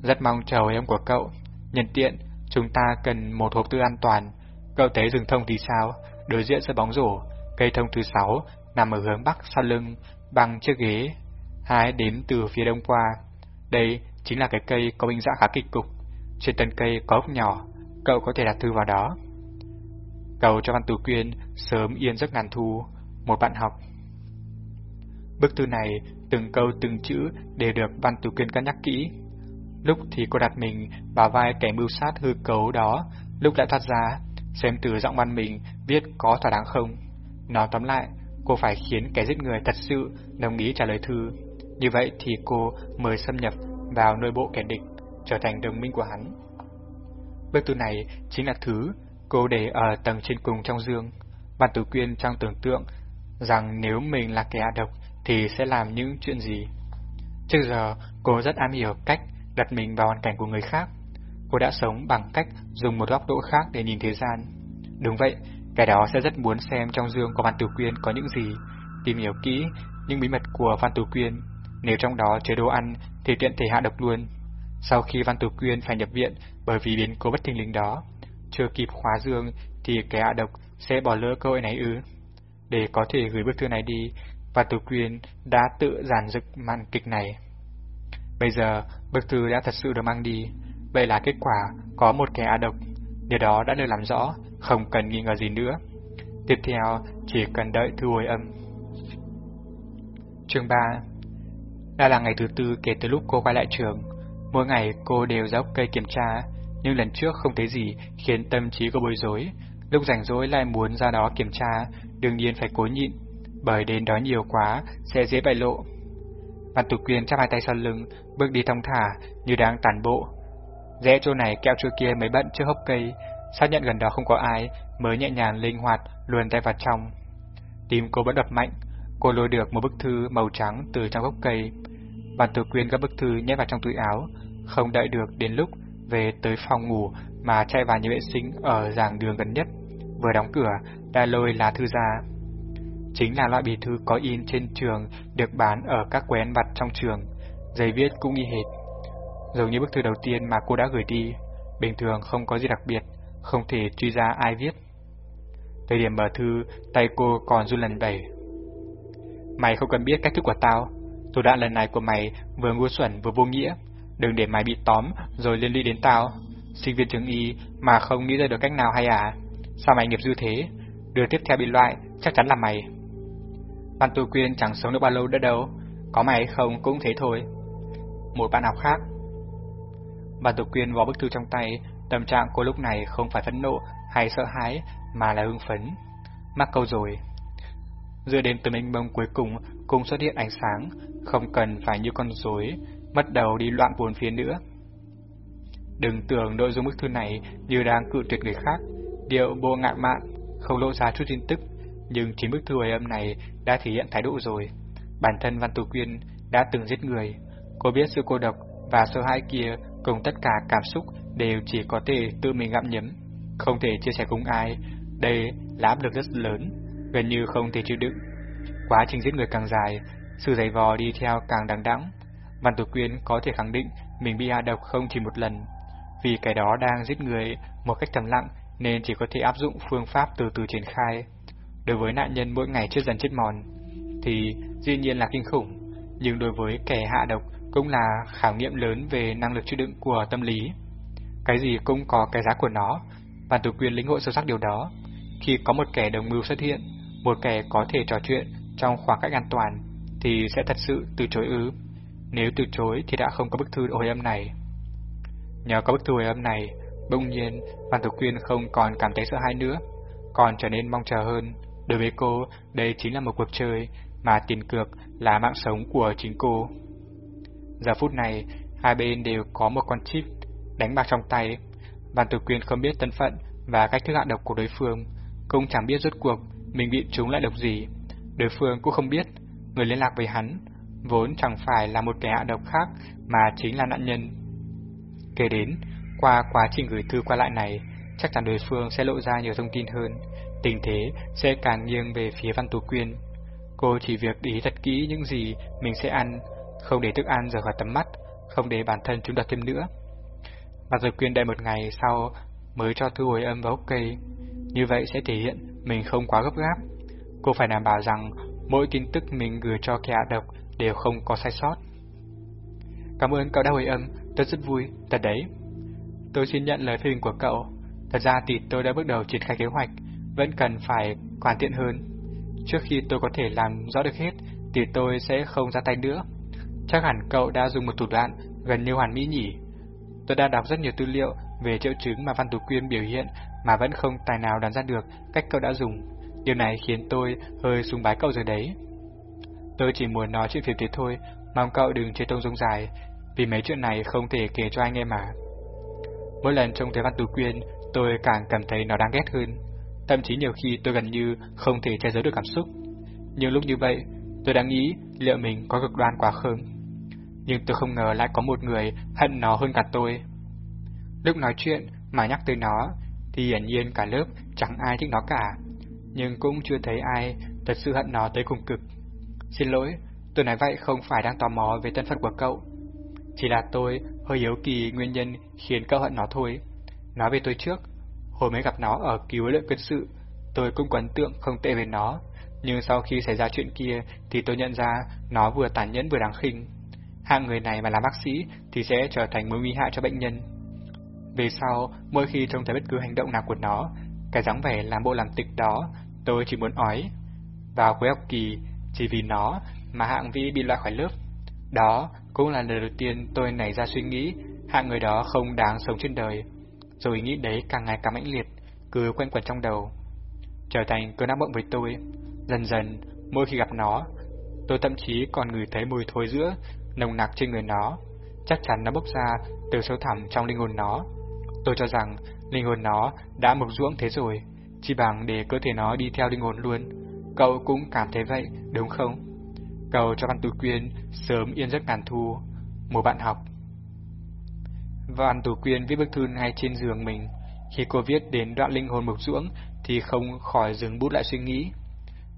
A: Rất mong chờ em của cậu, nhân tiện, chúng ta cần một hộp tư an toàn. Cậu thấy rừng thông thì sao? Đối diện sân bóng rổ, cây thông thứ sáu nằm ở hướng bắc sau lưng, bằng chiếc ghế, hái đến từ phía đông qua. Đây chính là cái cây có hình dạng khá kịch cục. Trên thân cây có ốc nhỏ, cậu có thể đặt thư vào đó. Cầu cho Văn Tú Quyên sớm yên giấc ngàn thu, một bạn học. Bức thư này, từng câu từng chữ đều được Văn Tú Quyên cân nhắc kỹ. Lúc thì cô đặt mình vào vai kẻ mưu sát hư cấu đó, lúc lại thoát ra, xem từ giọng văn mình viết có thỏa đáng không. Nói tóm lại, cô phải khiến kẻ giết người thật sự đồng ý trả lời thư. Như vậy thì cô mới xâm nhập vào nội bộ kẻ địch, trở thành đồng minh của hắn. Bức thư này chính là thứ Cô để ở tầng trên cùng trong dương. Văn Tử Quyên trong tưởng tượng rằng nếu mình là kẻ độc thì sẽ làm những chuyện gì. Trước giờ, cô rất am hiểu cách đặt mình vào hoàn cảnh của người khác. Cô đã sống bằng cách dùng một góc độ khác để nhìn thế gian. Đúng vậy, cái đó sẽ rất muốn xem trong dương của Văn Tử Quyên có những gì, tìm hiểu kỹ những bí mật của Văn Tử Quyên. Nếu trong đó chứa đồ ăn thì tiện thể hạ độc luôn. Sau khi Văn Tử Quyên phải nhập viện bởi vì biến cố bất thình lình đó, chưa kịp khóa dương thì kẻ hạ độc sẽ bỏ lỡ cơ hội này ư. Để có thể gửi bức thư này đi, và Tú Quyên đã tự giản dựng màn kịch này. Bây giờ, bức thư đã thật sự được mang đi, vậy là kết quả có một kẻ hạ độc. Điều đó đã được làm rõ, không cần nghi ngờ gì nữa. Tiếp theo, chỉ cần đợi thư hồi âm. Chương 3 Đã là ngày thứ tư kể từ lúc cô quay lại trường. Mỗi ngày cô đều dốc cây kiểm tra, nhưng lần trước không thấy gì khiến tâm trí cô bối rối. Lúc rảnh rỗi lại muốn ra đó kiểm tra, đương nhiên phải cố nhịn, bởi đến đó nhiều quá sẽ dễ bại lộ. Văn Tục Quyên chắp hai tay sau lưng, bước đi thong thả như đang tản bộ. Rẽ chỗ này kẹo chỗ kia mới bận chưa hốc cây, xác nhận gần đó không có ai, mới nhẹ nhàng linh hoạt luồn tay vào trong. Tim cô vẫn đập mạnh, cô lôi được một bức thư màu trắng từ trong gốc cây. Bàn tử quyên gấp bức thư nhét vào trong túi áo, không đợi được đến lúc về tới phòng ngủ mà chạy vào nhà vệ sinh ở giảng đường gần nhất. Vừa đóng cửa, đã lôi lá thư ra. Chính là loại bì thư có in trên trường được bán ở các quán vặt trong trường. Giấy viết cũng y hệt. Giống như bức thư đầu tiên mà cô đã gửi đi, bình thường không có gì đặc biệt, không thể truy ra ai viết. Thời điểm mở thư, tay cô còn run lần đẩy. Mày không cần biết cách thức của tao. Thủ đoạn lần này của mày vừa ngu xuẩn vừa vô nghĩa. Đừng để mày bị tóm rồi liên lụy đến tao. Sinh viên trường y mà không nghĩ ra được cách nào hay à? Sao mày nghiệp dư thế? Đưa tiếp theo bị loại, chắc chắn là mày. Văn Tu Quyên chẳng sống được bao lâu nữa đâu. Có mày không cũng thế thôi. Một bạn học khác. Văn Tu Quyên vò bức thư trong tay, tâm trạng cô lúc này không phải phẫn nộ hay sợ hãi mà là hưng phấn. Mắc câu rồi. Giữa đêm từ mênh mông cuối cùng cũng xuất hiện ánh sáng, không cần phải như con rối, mất đầu đi loạn buồn phía nữa. Đừng tưởng nội dung bức thư này như đang cự tuyệt người khác, điệu bộ ngạn mạn, không lộ ra chút tin tức, nhưng chính bức thư hồi âm này đã thể hiện thái độ rồi. Bản thân Văn Tú Quyên đã từng giết người, cô biết sự cô độc và sợ hãi kia cùng tất cả cảm xúc đều chỉ có thể tự mình gặm nhấm, không thể chia sẻ cùng ai, đây là áp lực rất lớn, gần như không thể chịu đựng. Quá trình giết người càng dài, sự giày vò đi theo càng đằng đẵng. Văn tú Quyên có thể khẳng định mình bị hạ độc không chỉ một lần, vì cái đó đang giết người một cách thầm lặng nên chỉ có thể áp dụng phương pháp từ từ triển khai. Đối với nạn nhân mỗi ngày chết dần chết mòn, thì dĩ nhiên là kinh khủng, nhưng đối với kẻ hạ độc cũng là khảo nghiệm lớn về năng lực chịu đựng của tâm lý. Cái gì cũng có cái giá của nó, bản Tử quyền lĩnh hội sâu sắc điều đó. Khi có một kẻ đồng mưu xuất hiện, một kẻ có thể trò chuyện trong khoảng cách an toàn, thì sẽ thật sự từ chối ư. Nếu từ chối thì đã không có bức thư hồi âm này. Nhờ có bức thư hồi âm này, bỗng nhiên Văn Tử Quyên không còn cảm thấy sợ hãi nữa, còn trở nên mong chờ hơn. Đối với cô, đây chính là một cuộc chơi, mà tiền cược là mạng sống của chính cô. Giờ phút này, hai bên đều có một con chip đánh bạc trong tay. Văn Tử Quyên không biết thân phận và cách thức hạ độc của đối phương, cũng chẳng biết rốt cuộc mình bị trúng lại độc gì. Đối phương cũng không biết, người liên lạc với hắn, vốn chẳng phải là một kẻ hạ độc khác mà chính là nạn nhân. Kể đến, qua quá trình gửi thư qua lại này, chắc chắn đối phương sẽ lộ ra nhiều thông tin hơn, tình thế sẽ càng nghiêng về phía Văn Tú Quyên. Cô chỉ việc ý thật kỹ những gì mình sẽ ăn, không để thức ăn rời khỏi tầm mắt, không để bản thân chúng đặt thêm nữa. Văn rồi Quyên đợi một ngày sau mới cho thư hồi âm vào ok. Như vậy sẽ thể hiện mình không quá gấp gáp. Cô phải đảm bảo rằng mỗi tin tức mình gửi cho kẻ độc đều không có sai sót. Cảm ơn cậu đã hồi âm, tôi rất vui, thật đấy. Tôi xin nhận lời phê bình của cậu. Thật ra thì tôi đã bước đầu triển khai kế hoạch, vẫn cần phải hoàn thiện hơn. Trước khi tôi có thể làm rõ được hết, thì tôi sẽ không ra tay nữa. Chắc hẳn cậu đã dùng một thủ đoạn gần như hoàn mỹ nhỉ. Tôi đã đọc rất nhiều tư liệu về triệu chứng mà Văn Tú Quyên biểu hiện mà vẫn không tài nào đoán ra được cách cậu đã dùng. Điều này khiến tôi hơi sung bái cậu rồi đấy. Tôi chỉ muốn nói chuyện phiền thế thôi, mong cậu đừng chơi tông rông dài, vì mấy chuyện này không thể kể cho anh em mà. Mỗi lần trông thấy Văn Tú Quyên, tôi càng cảm thấy nó đáng ghét hơn. Thậm chí nhiều khi tôi gần như không thể che giấu được cảm xúc. Nhưng lúc như vậy, tôi đang nghĩ liệu mình có cực đoan quá không? Nhưng tôi không ngờ lại có một người hận nó hơn cả tôi. Lúc nói chuyện mà nhắc tới nó, thì hiển nhiên cả lớp chẳng ai thích nó cả. Nhưng cũng chưa thấy ai thật sự hận nó tới cùng cực. Xin lỗi, tôi nói vậy không phải đang tò mò về thân phận của cậu. Chỉ là tôi hơi yếu kỳ nguyên nhân khiến cậu hận nó thôi. Nói về tôi trước, hồi mới gặp nó ở cứu luyện quân sự, tôi cũng có ấn tượng không tệ về nó, nhưng sau khi xảy ra chuyện kia thì tôi nhận ra nó vừa tàn nhẫn vừa đáng khinh. Hạng người này mà làm bác sĩ thì sẽ trở thành mối nguy hại cho bệnh nhân. Về sau, mỗi khi trông thấy bất cứ hành động nào của nó, cái dáng vẻ làm bộ làm tịch đó, tôi chỉ muốn ói. Vào cuối học kỳ, chỉ vì nó mà hạng vi bị loại khỏi lớp. Đó cũng là lần đầu tiên tôi nảy ra suy nghĩ hạng người đó không đáng sống trên đời. Rồi ý nghĩ đấy càng ngày càng mãnh liệt, cứ quanh quẩn trong đầu. Trở thành cơn ác mộng với tôi. Dần dần, mỗi khi gặp nó, tôi thậm chí còn ngửi thấy mùi thối giữa, nồng nặc trên người nó. Chắc chắn nó bốc ra từ sâu thẳm trong linh hồn nó. Tôi cho rằng linh hồn nó đã mục ruỗng thế rồi, chỉ bằng để cơ thể nó đi theo linh hồn luôn. Cậu cũng cảm thấy vậy, đúng không? Cầu cho Văn Tú Quyên sớm yên giấc ngàn thu, một bạn học. Văn Tú Quyên viết bức thư ngay trên giường mình. Khi cô viết đến đoạn linh hồn mục dưỡng thì không khỏi dừng bút lại suy nghĩ.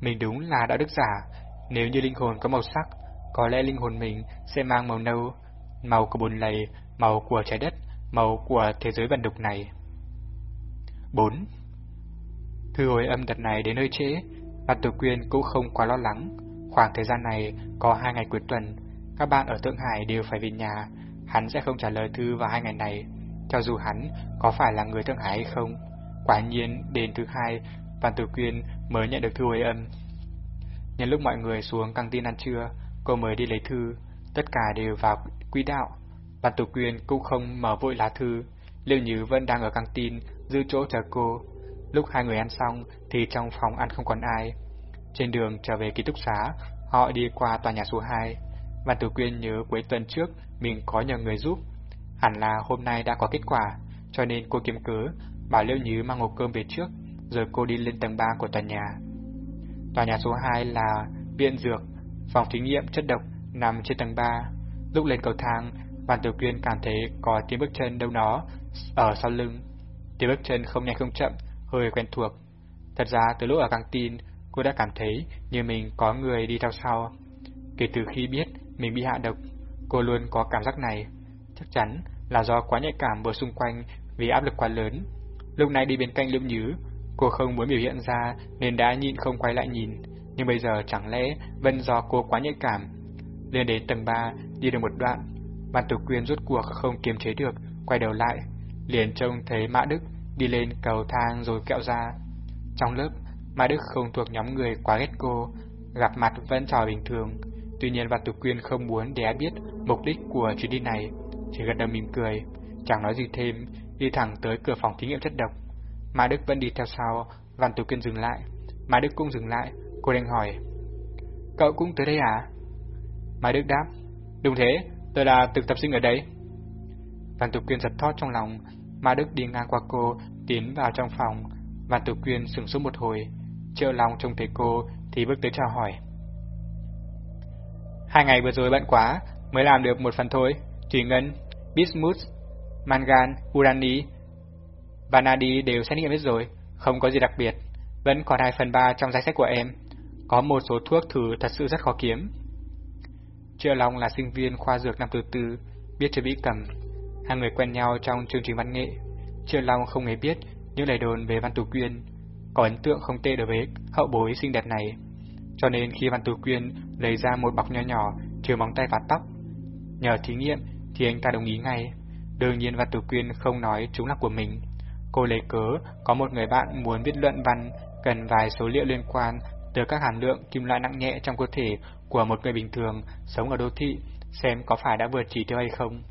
A: Mình đúng là đạo đức giả, nếu như linh hồn có màu sắc, có lẽ linh hồn mình sẽ mang màu nâu, màu của bùn lầy, màu của trái đất, màu của thế giới vận đục này. 4. Thư hồi âm đợt này đến nơi trễ, Văn Tử Quyên cũng không quá lo lắng. Khoảng thời gian này có hai ngày cuối tuần, các bạn ở Thượng Hải đều phải về nhà, hắn sẽ không trả lời thư vào hai ngày này, cho dù hắn có phải là người Thượng Hải hay không. Quả nhiên, đến thứ hai, Văn Tử Quyên mới nhận được thư hồi âm. Nhân lúc mọi người xuống căng tin ăn trưa, cô mới đi lấy thư, tất cả đều vào quỹ đạo. Văn Tử Quyên cũng không mở vội lá thư, Liêu Như vẫn đang ở căng tin, giữ chỗ chờ cô. Lúc hai người ăn xong thì trong phòng ăn không còn ai. Trên đường trở về ký túc xá, họ đi qua tòa nhà số 2. Văn Tử Quyên nhớ cuối tuần trước mình có nhờ người giúp. Hẳn là hôm nay đã có kết quả, cho nên cô kiếm cớ, bảo Liễu Nhứ mang hộp cơm về trước, rồi cô đi lên tầng 3 của tòa nhà. Tòa nhà số 2 là viện dược, phòng thí nghiệm chất độc nằm trên tầng 3. Lúc lên cầu thang, Văn Tử Quyên cảm thấy có tiếng bước chân đâu đó ở sau lưng. Tiếng bước chân không nhanh không chậm, hơi quen thuộc. Thật ra từ lúc ở căng tin, cô đã cảm thấy như mình có người đi theo sau. Kể từ khi biết mình bị hạ độc, cô luôn có cảm giác này. Chắc chắn là do quá nhạy cảm vừa xung quanh vì áp lực quá lớn. Lúc này đi bên cạnh Liễu Nhứ, cô không muốn biểu hiện ra nên đã nhịn không quay lại nhìn. Nhưng bây giờ chẳng lẽ vẫn do cô quá nhạy cảm. Lên đến tầng 3, đi được một đoạn, Văn Tử Quyên rút cuộc không kiềm chế được, quay đầu lại, liền trông thấy Mã Đức đi lên cầu thang rồi kẹo ra. Trong lớp, Mã Đức không thuộc nhóm người quá ghét cô, gặp mặt vẫn trò bình thường. Tuy nhiên Văn Tử Quyên không muốn để ai biết mục đích của chuyến đi này, chỉ gật đầu mỉm cười, chẳng nói gì thêm, đi thẳng tới cửa phòng thí nghiệm chất độc. Mai Đức vẫn đi theo sau, Văn Tử Quyên dừng lại. Mai Đức cũng dừng lại, cô đang hỏi. Cậu cũng tới đây à? Mai Đức đáp. Đúng thế, tôi là thực tập sinh ở đây. Văn Tử Quyên giật thót trong lòng, Mai Đức đi ngang qua cô, tiến vào trong phòng. Văn Tử Quyên sửng sốt một hồi, trợ lòng trông thấy cô thì bước tới chào hỏi. Hai ngày vừa rồi bận quá, mới làm được một phần thôi. Thủy ngân, bismuth, mangan, urani, vanadi đều xét nghiệm hết rồi, không có gì đặc biệt. Vẫn còn 2 phần 3 trong danh sách của em. Có một số thuốc thử thật sự rất khó kiếm. Triệu Long là sinh viên khoa dược năm thứ tư, biết chữ vĩ cầm. Hai người quen nhau trong chương trình văn nghệ. Triệu Long không hề biết những lời đồn về Văn Tú Quyên có ấn tượng không tệ đối với hậu bối xinh đẹp này. Cho nên khi Văn Tú Quyên lấy ra một bọc nho nhỏ, trừ móng tay và tóc, nhờ thí nghiệm thì anh ta đồng ý ngay. Đương nhiên Văn Tú Quyên không nói chúng là của mình. Cô lấy cớ có một người bạn muốn viết luận văn cần vài số liệu liên quan tới các hàm lượng kim loại nặng nhẹ trong cơ thể của một người bình thường sống ở đô thị, xem có phải đã vượt chỉ tiêu hay không.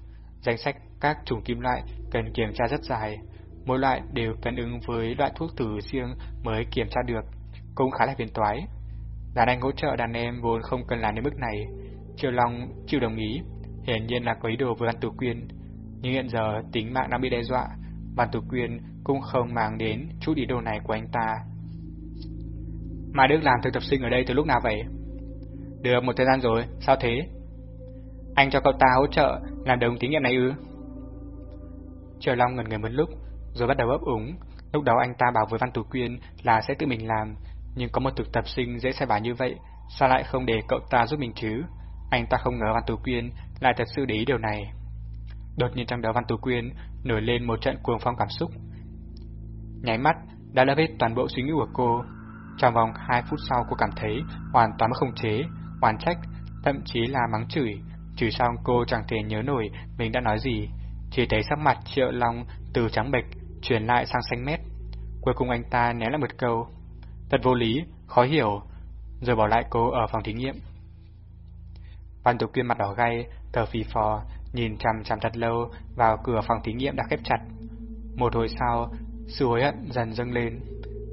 A: Danh sách các chủng kim loại cần kiểm tra rất dài, mỗi loại đều cần ứng với loại thuốc thử riêng mới kiểm tra được, cũng khá là phiền toái. Đàn anh hỗ trợ đàn em vốn không cần làm đến mức này, Triều Long chịu đồng ý, hiển nhiên là có ý đồ với Văn Tú Quyên, nhưng hiện giờ tính mạng đang bị đe dọa, Văn Tú Quyên cũng không mang đến chút ý đồ này của anh ta. Mà Đức làm thực tập sinh ở đây từ lúc nào vậy? Được một thời gian rồi, sao thế? Anh cho cậu ta hỗ trợ làm đồng thí nghiệm này ư? Triều Long ngần người một lúc, rồi bắt đầu ấp úng. Lúc đó anh ta bảo với Văn Tú Quyên là sẽ tự mình làm, nhưng có một thực tập sinh dễ sai bài như vậy, sao lại không để cậu ta giúp mình chứ? Anh ta không ngờ Văn Tú Quyên lại thật sự để ý điều này. Đột nhiên trong đầu Văn Tú Quyên nổi lên một trận cuồng phong cảm xúc. Nháy mắt đã lấp hết toàn bộ suy nghĩ của cô. Trong vòng 2 phút sau cô cảm thấy hoàn toàn không chế, hoàn trách, thậm chí là mắng chửi. Chửi xong cô chẳng thể nhớ nổi mình đã nói gì, chỉ thấy sắc mặt Triệu Long từ trắng bệch chuyển lại sang xanh mét. Cuối cùng anh ta ném lại một câu, thật vô lý, khó hiểu, rồi bỏ lại cô ở phòng thí nghiệm. Văn Tú Quyên mặt đỏ gay, thở phì phò, nhìn chằm chằm thật lâu vào cửa phòng thí nghiệm đã khép chặt. Một hồi sau, sự hối hận dần dâng lên.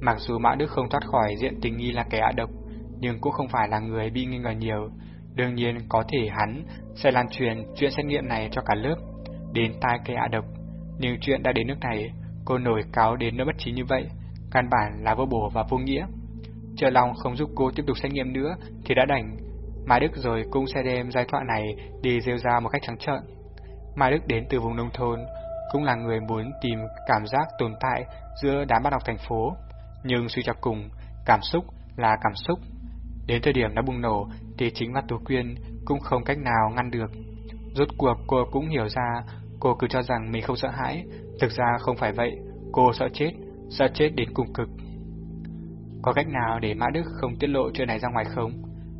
A: Mặc dù Mã Đức không thoát khỏi diện tình nghi là kẻ ả độc, nhưng cũng không phải là người bị nghi ngờ nhiều. Đương nhiên có thể hắn sẽ lan truyền chuyện xét nghiệm này cho cả lớp, đến tai kẻ ả độc. Nhưng chuyện đã đến nước này, cô nổi cáo đến nỗi bất trí như vậy, căn bản là vô bổ và vô nghĩa. Trợ lòng không giúp cô tiếp tục xét nghiệm nữa thì đã đành. Mai Đức rồi cũng sẽ đem giai thoại này đi rêu ra một cách trắng trợn. Mai Đức đến từ vùng nông thôn, cũng là người muốn tìm cảm giác tồn tại giữa đám bạn học thành phố. Nhưng suy cho cùng, cảm xúc là cảm xúc. Đến thời điểm nó bùng nổ thì chính Văn Tú Quyên cũng không cách nào ngăn được. Rốt cuộc cô cũng hiểu ra, cô cứ cho rằng mình không sợ hãi, thực ra không phải vậy, cô sợ chết, sợ chết đến cùng cực. Có cách nào để Mã Đức không tiết lộ chuyện này ra ngoài không?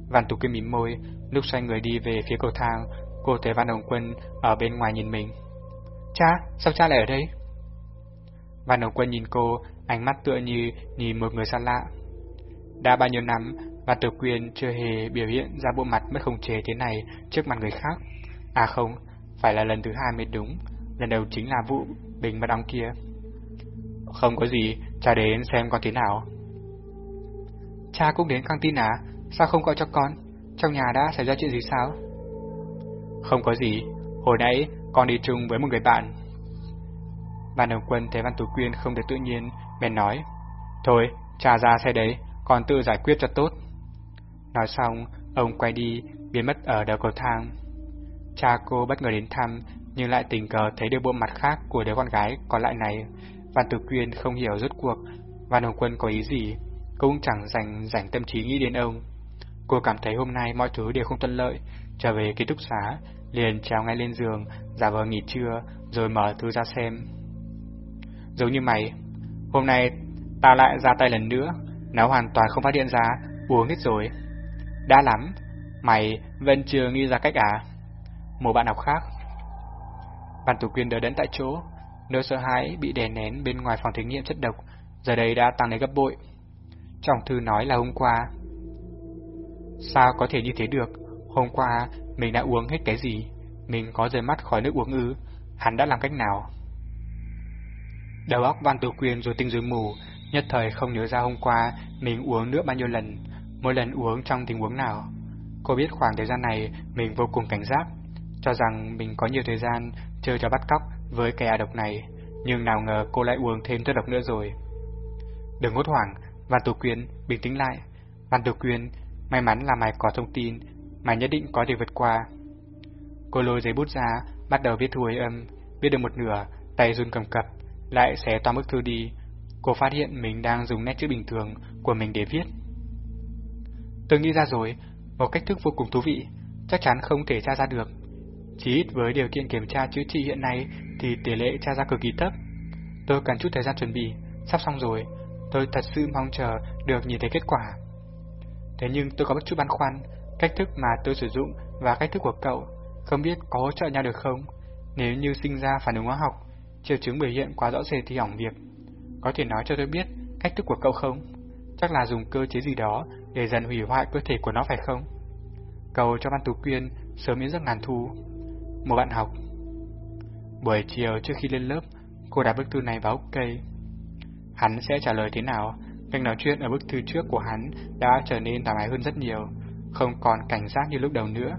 A: Văn Tú Kim mím môi, lúc xoay người đi về phía cầu thang, cô thấy Văn Hồng Quân ở bên ngoài nhìn mình. Cha, sao cha lại ở đây? Văn Hồng Quân nhìn cô, ánh mắt tựa như nhìn một người xa lạ. Đã bao nhiêu năm, Văn Tử Quyên chưa hề biểu hiện ra bộ mặt mất khống chế thế này trước mặt người khác. À không, phải là lần thứ hai mới đúng, lần đầu chính là vụ bình mật ong kia. Không có gì, cha đến xem con thế nào. Cha cũng đến căng tin à? Sao không gọi cho con? Trong nhà đã xảy ra chuyện gì sao? Không có gì, hồi nãy con đi chung với một người bạn. Văn Đồng Quân thấy Văn Tú Quyên không được tự nhiên, bèn nói, Thôi, cha ra xe đấy, con tự giải quyết cho tốt. Nói xong, ông quay đi, biến mất ở đầu cầu thang. Cha cô bất ngờ đến thăm, nhưng lại tình cờ thấy được bộ mặt khác của đứa con gái còn lại này. Văn Tử Quyên không hiểu rốt cuộc, Văn Hồng Quân có ý gì, cũng chẳng dành dành tâm trí nghĩ đến ông. Cô cảm thấy hôm nay mọi thứ đều không thuận lợi, trở về ký túc xá, liền trèo ngay lên giường, giả vờ nghỉ trưa, rồi mở thư ra xem. Giống như mày, hôm nay tao lại ra tay lần nữa, nó hoàn toàn không phát hiện ra, uống hết rồi. Đã lắm, mày vẫn chưa nghĩ ra cách à? Một bạn học khác. Bàn Tử Quyên đỡ đến tại chỗ, nỗi sợ hãi bị đè nén bên ngoài phòng thí nghiệm chất độc, giờ đây đã tăng lên gấp bội. Trong thư nói là hôm qua. Sao có thể như thế được? Hôm qua mình đã uống hết cái gì? Mình có rời mắt khỏi nước uống ư? Hắn đã làm cách nào? Đầu óc Văn Tử quyền rồi tinh rồi mù, nhất thời không nhớ ra hôm qua mình uống nước bao nhiêu lần, mỗi lần uống trong tình huống nào. Cô biết khoảng thời gian này mình vô cùng cảnh giác, cho rằng mình có nhiều thời gian chơi cho bắt cóc với kẻ độc này, nhưng nào ngờ cô lại uống thêm thuốc độc nữa rồi. Đừng hốt hoảng, Văn Tú Quyên, bình tĩnh lại. Văn Tú Quyên, may mắn là mày có thông tin, mày nhất định có thể vượt qua. Cô lôi giấy bút ra, bắt đầu viết hồi âm, viết được một nửa, tay run cầm cập, lại xé toàn bức thư đi. Cô phát hiện mình đang dùng nét chữ bình thường của mình để viết. Tôi nghĩ ra rồi, một cách thức vô cùng thú vị, chắc chắn không thể tra ra được. Chỉ ít với điều kiện kiểm tra chữ trị hiện nay thì tỷ lệ tra ra cực kỳ thấp. Tôi cần chút thời gian chuẩn bị, sắp xong rồi, tôi thật sự mong chờ được nhìn thấy kết quả. Thế nhưng tôi có một chút băn khoăn, cách thức mà tôi sử dụng và cách thức của cậu, không biết có hỗ trợ nhau được không? Nếu như sinh ra phản ứng hóa học, triệu chứng biểu hiện quá rõ rệt thì hỏng việc. Có thể nói cho tôi biết cách thức của cậu không? Chắc là dùng cơ chế gì đó để dần hủy hoại cơ thể của nó phải không? Cầu cho Văn Tú Quyên sớm miễn giấc ngàn thu. Một bạn học Buổi chiều trước khi lên lớp, cô đã bức thư này vào ốc cây. Hắn sẽ trả lời thế nào? Cách nói chuyện ở bức thư trước của hắn đã trở nên thoải mái hơn rất nhiều, không còn cảnh giác như lúc đầu nữa.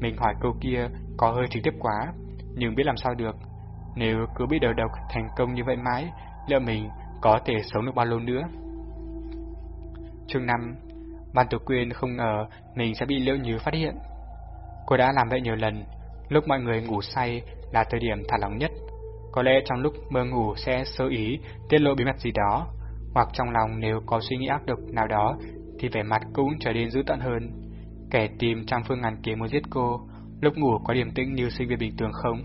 A: Mình hỏi câu kia có hơi trực tiếp quá, nhưng biết làm sao được. Nếu cứ biết đầu độc thành công như vậy mãi, liệu mình có thể sống được bao lâu nữa? Chương 5 Ban Tử Quyên không ngờ mình sẽ bị Liễu Như phát hiện. Cô đã làm vậy nhiều lần, lúc mọi người ngủ say là thời điểm thả lỏng nhất. Có lẽ trong lúc mơ ngủ sẽ sơ ý tiết lộ bí mật gì đó, hoặc trong lòng nếu có suy nghĩ ác độc nào đó thì vẻ mặt cũng trở nên dữ tợn hơn. Kẻ tìm trăm phương ngàn kế muốn giết cô, lúc ngủ có điềm tĩnh như sinh viên bình thường không?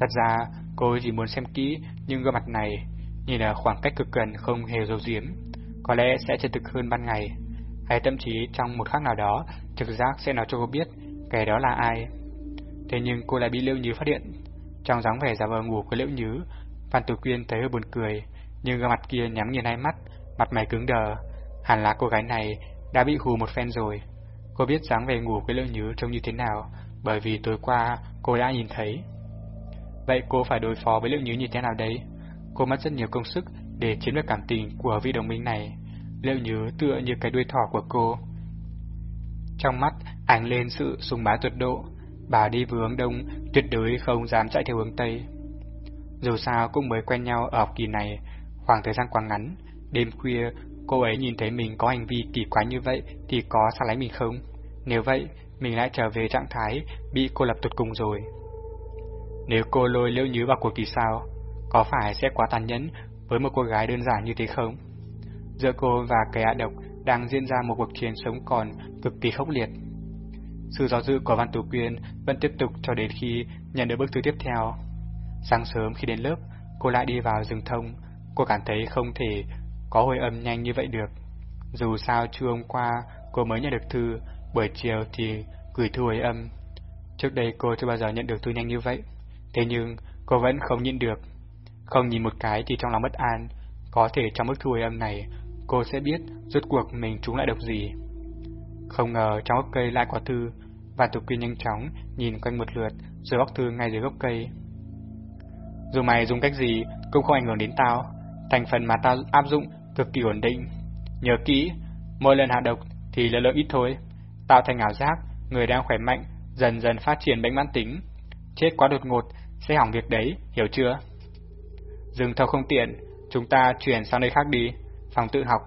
A: Thật ra, cô chỉ muốn xem kỹ nhưng gương mặt này, nhìn ở khoảng cách cực gần không hề dấu diếm, có lẽ sẽ chân thực hơn ban ngày, hay thậm chí trong một khắc nào đó, trực giác sẽ nói cho cô biết kẻ đó là ai. Thế nhưng cô lại bị Liễu Nhứ phát hiện. Trong dáng vẻ giả vờ ngủ của Liễu Nhứ, Phan Tử Quyên thấy hơi buồn cười, nhưng gương mặt kia nhắm nhìn hai mắt, mặt mày cứng đờ. Hẳn là cô gái này đã bị hù một phen rồi. Cô biết dáng vẻ ngủ của Liễu Nhứ trông như thế nào, bởi vì tối qua cô đã nhìn thấy. Vậy cô phải đối phó với Liễu Nhứ như thế nào đấy? Cô mất rất nhiều công sức để chiếm được cảm tình của vị đồng minh này. Liễu Nhứ tựa như cái đuôi thỏ của cô. Trong mắt ánh lên sự sùng bá tuyệt độ, bà đi về hướng đông, tuyệt đối không dám chạy theo hướng tây. Dù sao cũng mới quen nhau ở học kỳ này, khoảng thời gian quá ngắn, đêm khuya cô ấy nhìn thấy mình có hành vi kỳ quái như vậy thì có xa lánh mình không? Nếu vậy, mình lại trở về trạng thái bị cô lập tụt cùng rồi. Nếu cô lôi liễu nhứ vào cuộc thì sao? Có phải sẽ quá tàn nhẫn với một cô gái đơn giản như thế không? Giữa cô và kẻ hạ độc đang diễn ra một cuộc chiến sống còn cực kỳ khốc liệt. Sự do dự của Văn Tú Quyên vẫn tiếp tục cho đến khi nhận được bức thư tiếp theo. Sáng sớm khi đến lớp, cô lại đi vào rừng thông, cô cảm thấy không thể có hồi âm nhanh như vậy được. Dù sao trưa hôm qua cô mới nhận được thư, buổi chiều thì gửi thư hồi âm. Trước đây cô chưa bao giờ nhận được thư nhanh như vậy, thế nhưng cô vẫn không nhịn được. Không nhìn một cái thì trong lòng bất an, có thể trong bức thư hồi âm này cô sẽ biết rốt cuộc mình trúng lại độc gì. Không ngờ trong gốc cây lại có thư, và Tục Quy nhanh chóng nhìn quanh một lượt rồi bóc thư ngay dưới gốc cây. Dù mày dùng cách gì cũng không ảnh hưởng đến tao, thành phần mà tao áp dụng cực kỳ ổn định. Nhớ kỹ, mỗi lần hạ độc thì là lượng ít thôi, tạo thành ảo giác người đang khỏe mạnh dần dần phát triển bệnh mãn tính. Chết quá đột ngột sẽ hỏng việc đấy, hiểu chưa? Dừng thâu không tiện, chúng ta chuyển sang nơi khác đi, phòng tự học.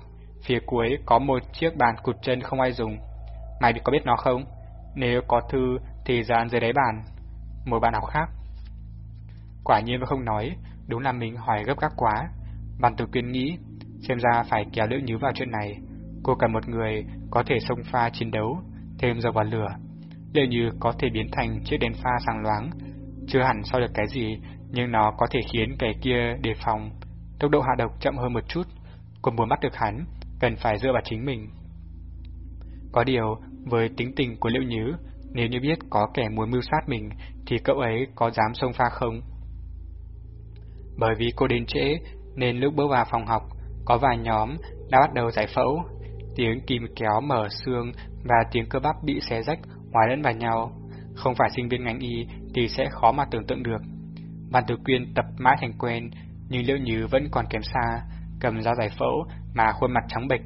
A: Phía cuối có một chiếc bàn cụt chân không ai dùng. Mày có biết nó không? Nếu có thư thì dán dưới đáy bàn. Một bạn học khác. Quả nhiên không nói, đúng là mình hỏi gấp gáp quá. Bàn tử quyên nghĩ, xem ra phải kéo lưỡi nhứ vào chuyện này. Cô cần một người có thể xông pha chiến đấu, thêm dầu vào lửa. Liệu như có thể biến thành chiếc đèn pha sáng loáng. Chưa hẳn so được cái gì, nhưng nó có thể khiến kẻ kia đề phòng. Tốc độ hạ độc chậm hơn một chút. Cô muốn bắt được hắn, cần phải dựa vào chính mình. Có điều, với tính tình của Liễu Nhứ, nếu như biết có kẻ muốn mưu sát mình, thì cậu ấy có dám xông pha không? Bởi vì cô đến trễ, nên lúc bước vào phòng học, có vài nhóm đã bắt đầu giải phẫu. Tiếng kìm kéo mở xương và tiếng cơ bắp bị xé rách hòa lẫn vào nhau. Không phải sinh viên ngành y thì sẽ khó mà tưởng tượng được. Văn Tử Quyên tập mãi thành quen, nhưng Liễu Nhứ vẫn còn kém xa, cầm dao giải phẫu mà khuôn mặt trắng bệch,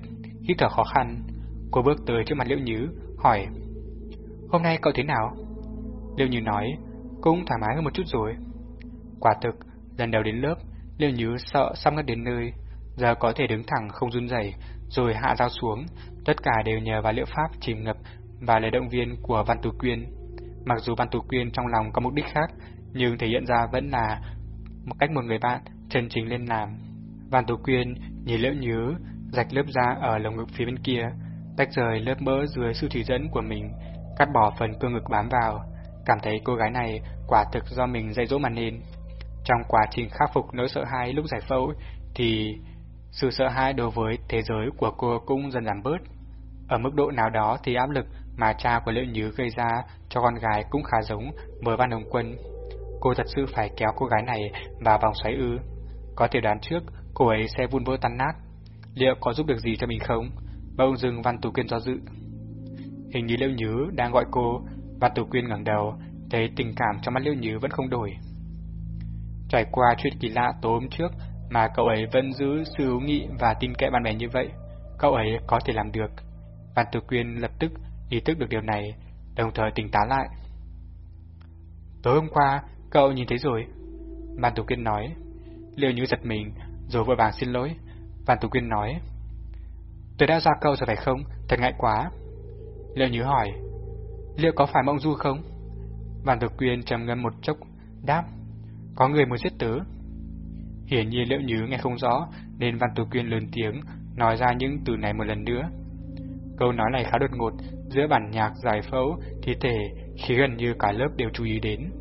A: hít thở khó khăn. Cô bước tới trước mặt Liễu Nhứ, hỏi Hôm nay cậu thế nào? Liêu Như nói, cũng thoải mái hơn một chút rồi. Quả thực, lần đầu đến lớp, Liêu Như sợ sắp ngất đến nơi, giờ có thể đứng thẳng không run rẩy, rồi hạ dao xuống, tất cả đều nhờ vào liệu pháp chìm ngập và lời động viên của Văn Tú Quyên. Mặc dù Văn Tú Quyên trong lòng có mục đích khác, nhưng thể hiện ra vẫn là một cách một người bạn chân chính lên làm. Văn Tú Quyên nhìn Liễu Nhứ rạch lớp da ở lồng ngực phía bên kia, tách rời lớp mỡ dưới sự chỉ dẫn của mình, cắt bỏ phần cơ ngực bám vào, cảm thấy cô gái này quả thực do mình dạy dỗ mà nên. Trong quá trình khắc phục nỗi sợ hãi lúc giải phẫu, thì sự sợ hãi đối với thế giới của cô cũng dần giảm bớt. Ở mức độ nào đó thì áp lực mà cha của Liệu Nhứ gây ra cho con gái cũng khá giống với Văn Hồng Quân. Cô thật sự phải kéo cô gái này vào vòng xoáy ư. Có thể đoán trước cô ấy sẽ vun vỡ tan nát. Liệu có giúp được gì cho mình không? Bỗng dừng Văn Tú Quyên do dự. Hình như Liễu Nhứ đang gọi cô, Văn Tú Quyên ngẩng đầu, thấy tình cảm trong mắt Liễu Nhứ vẫn không đổi. Trải qua chuyện kỳ lạ tối hôm trước mà cậu ấy vẫn giữ sự hữu nghị và tin cậy bạn bè như vậy, cậu ấy có thể làm được. Văn Tú Quyên lập tức ý thức được điều này, đồng thời tỉnh táo lại. Tối hôm qua, cậu nhìn thấy rồi. Văn Tú Quyên nói. Liễu Nhứ giật mình, rồi vội vàng xin lỗi. Văn Tú Quyên nói. Tôi đã ra câu rồi phải không? Thật ngại quá. Liệu nhớ hỏi, liệu có phải mộng du không? Văn Thực Quyên trầm ngâm một chốc, đáp, có người muốn giết tớ. Hiển nhiên liệu nhứ nghe không rõ, nên Văn tử Quyên lớn tiếng, nói ra những từ này một lần nữa. Câu nói này khá đột ngột, giữa bản nhạc giải phẫu, thi thể, khi gần như cả lớp đều chú ý đến.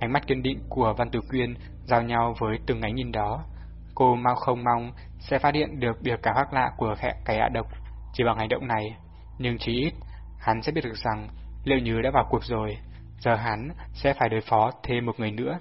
A: Ánh mắt kiên định của Văn Tử Quyên giao nhau với từng ánh nhìn đó. Cô mau không mong sẽ phát hiện được việc cả khác lạ của cái ả độc chỉ bằng hành động này. Nhưng chỉ ít, hắn sẽ biết được rằng liệu như đã vào cuộc rồi, giờ hắn sẽ phải đối phó thêm một người nữa.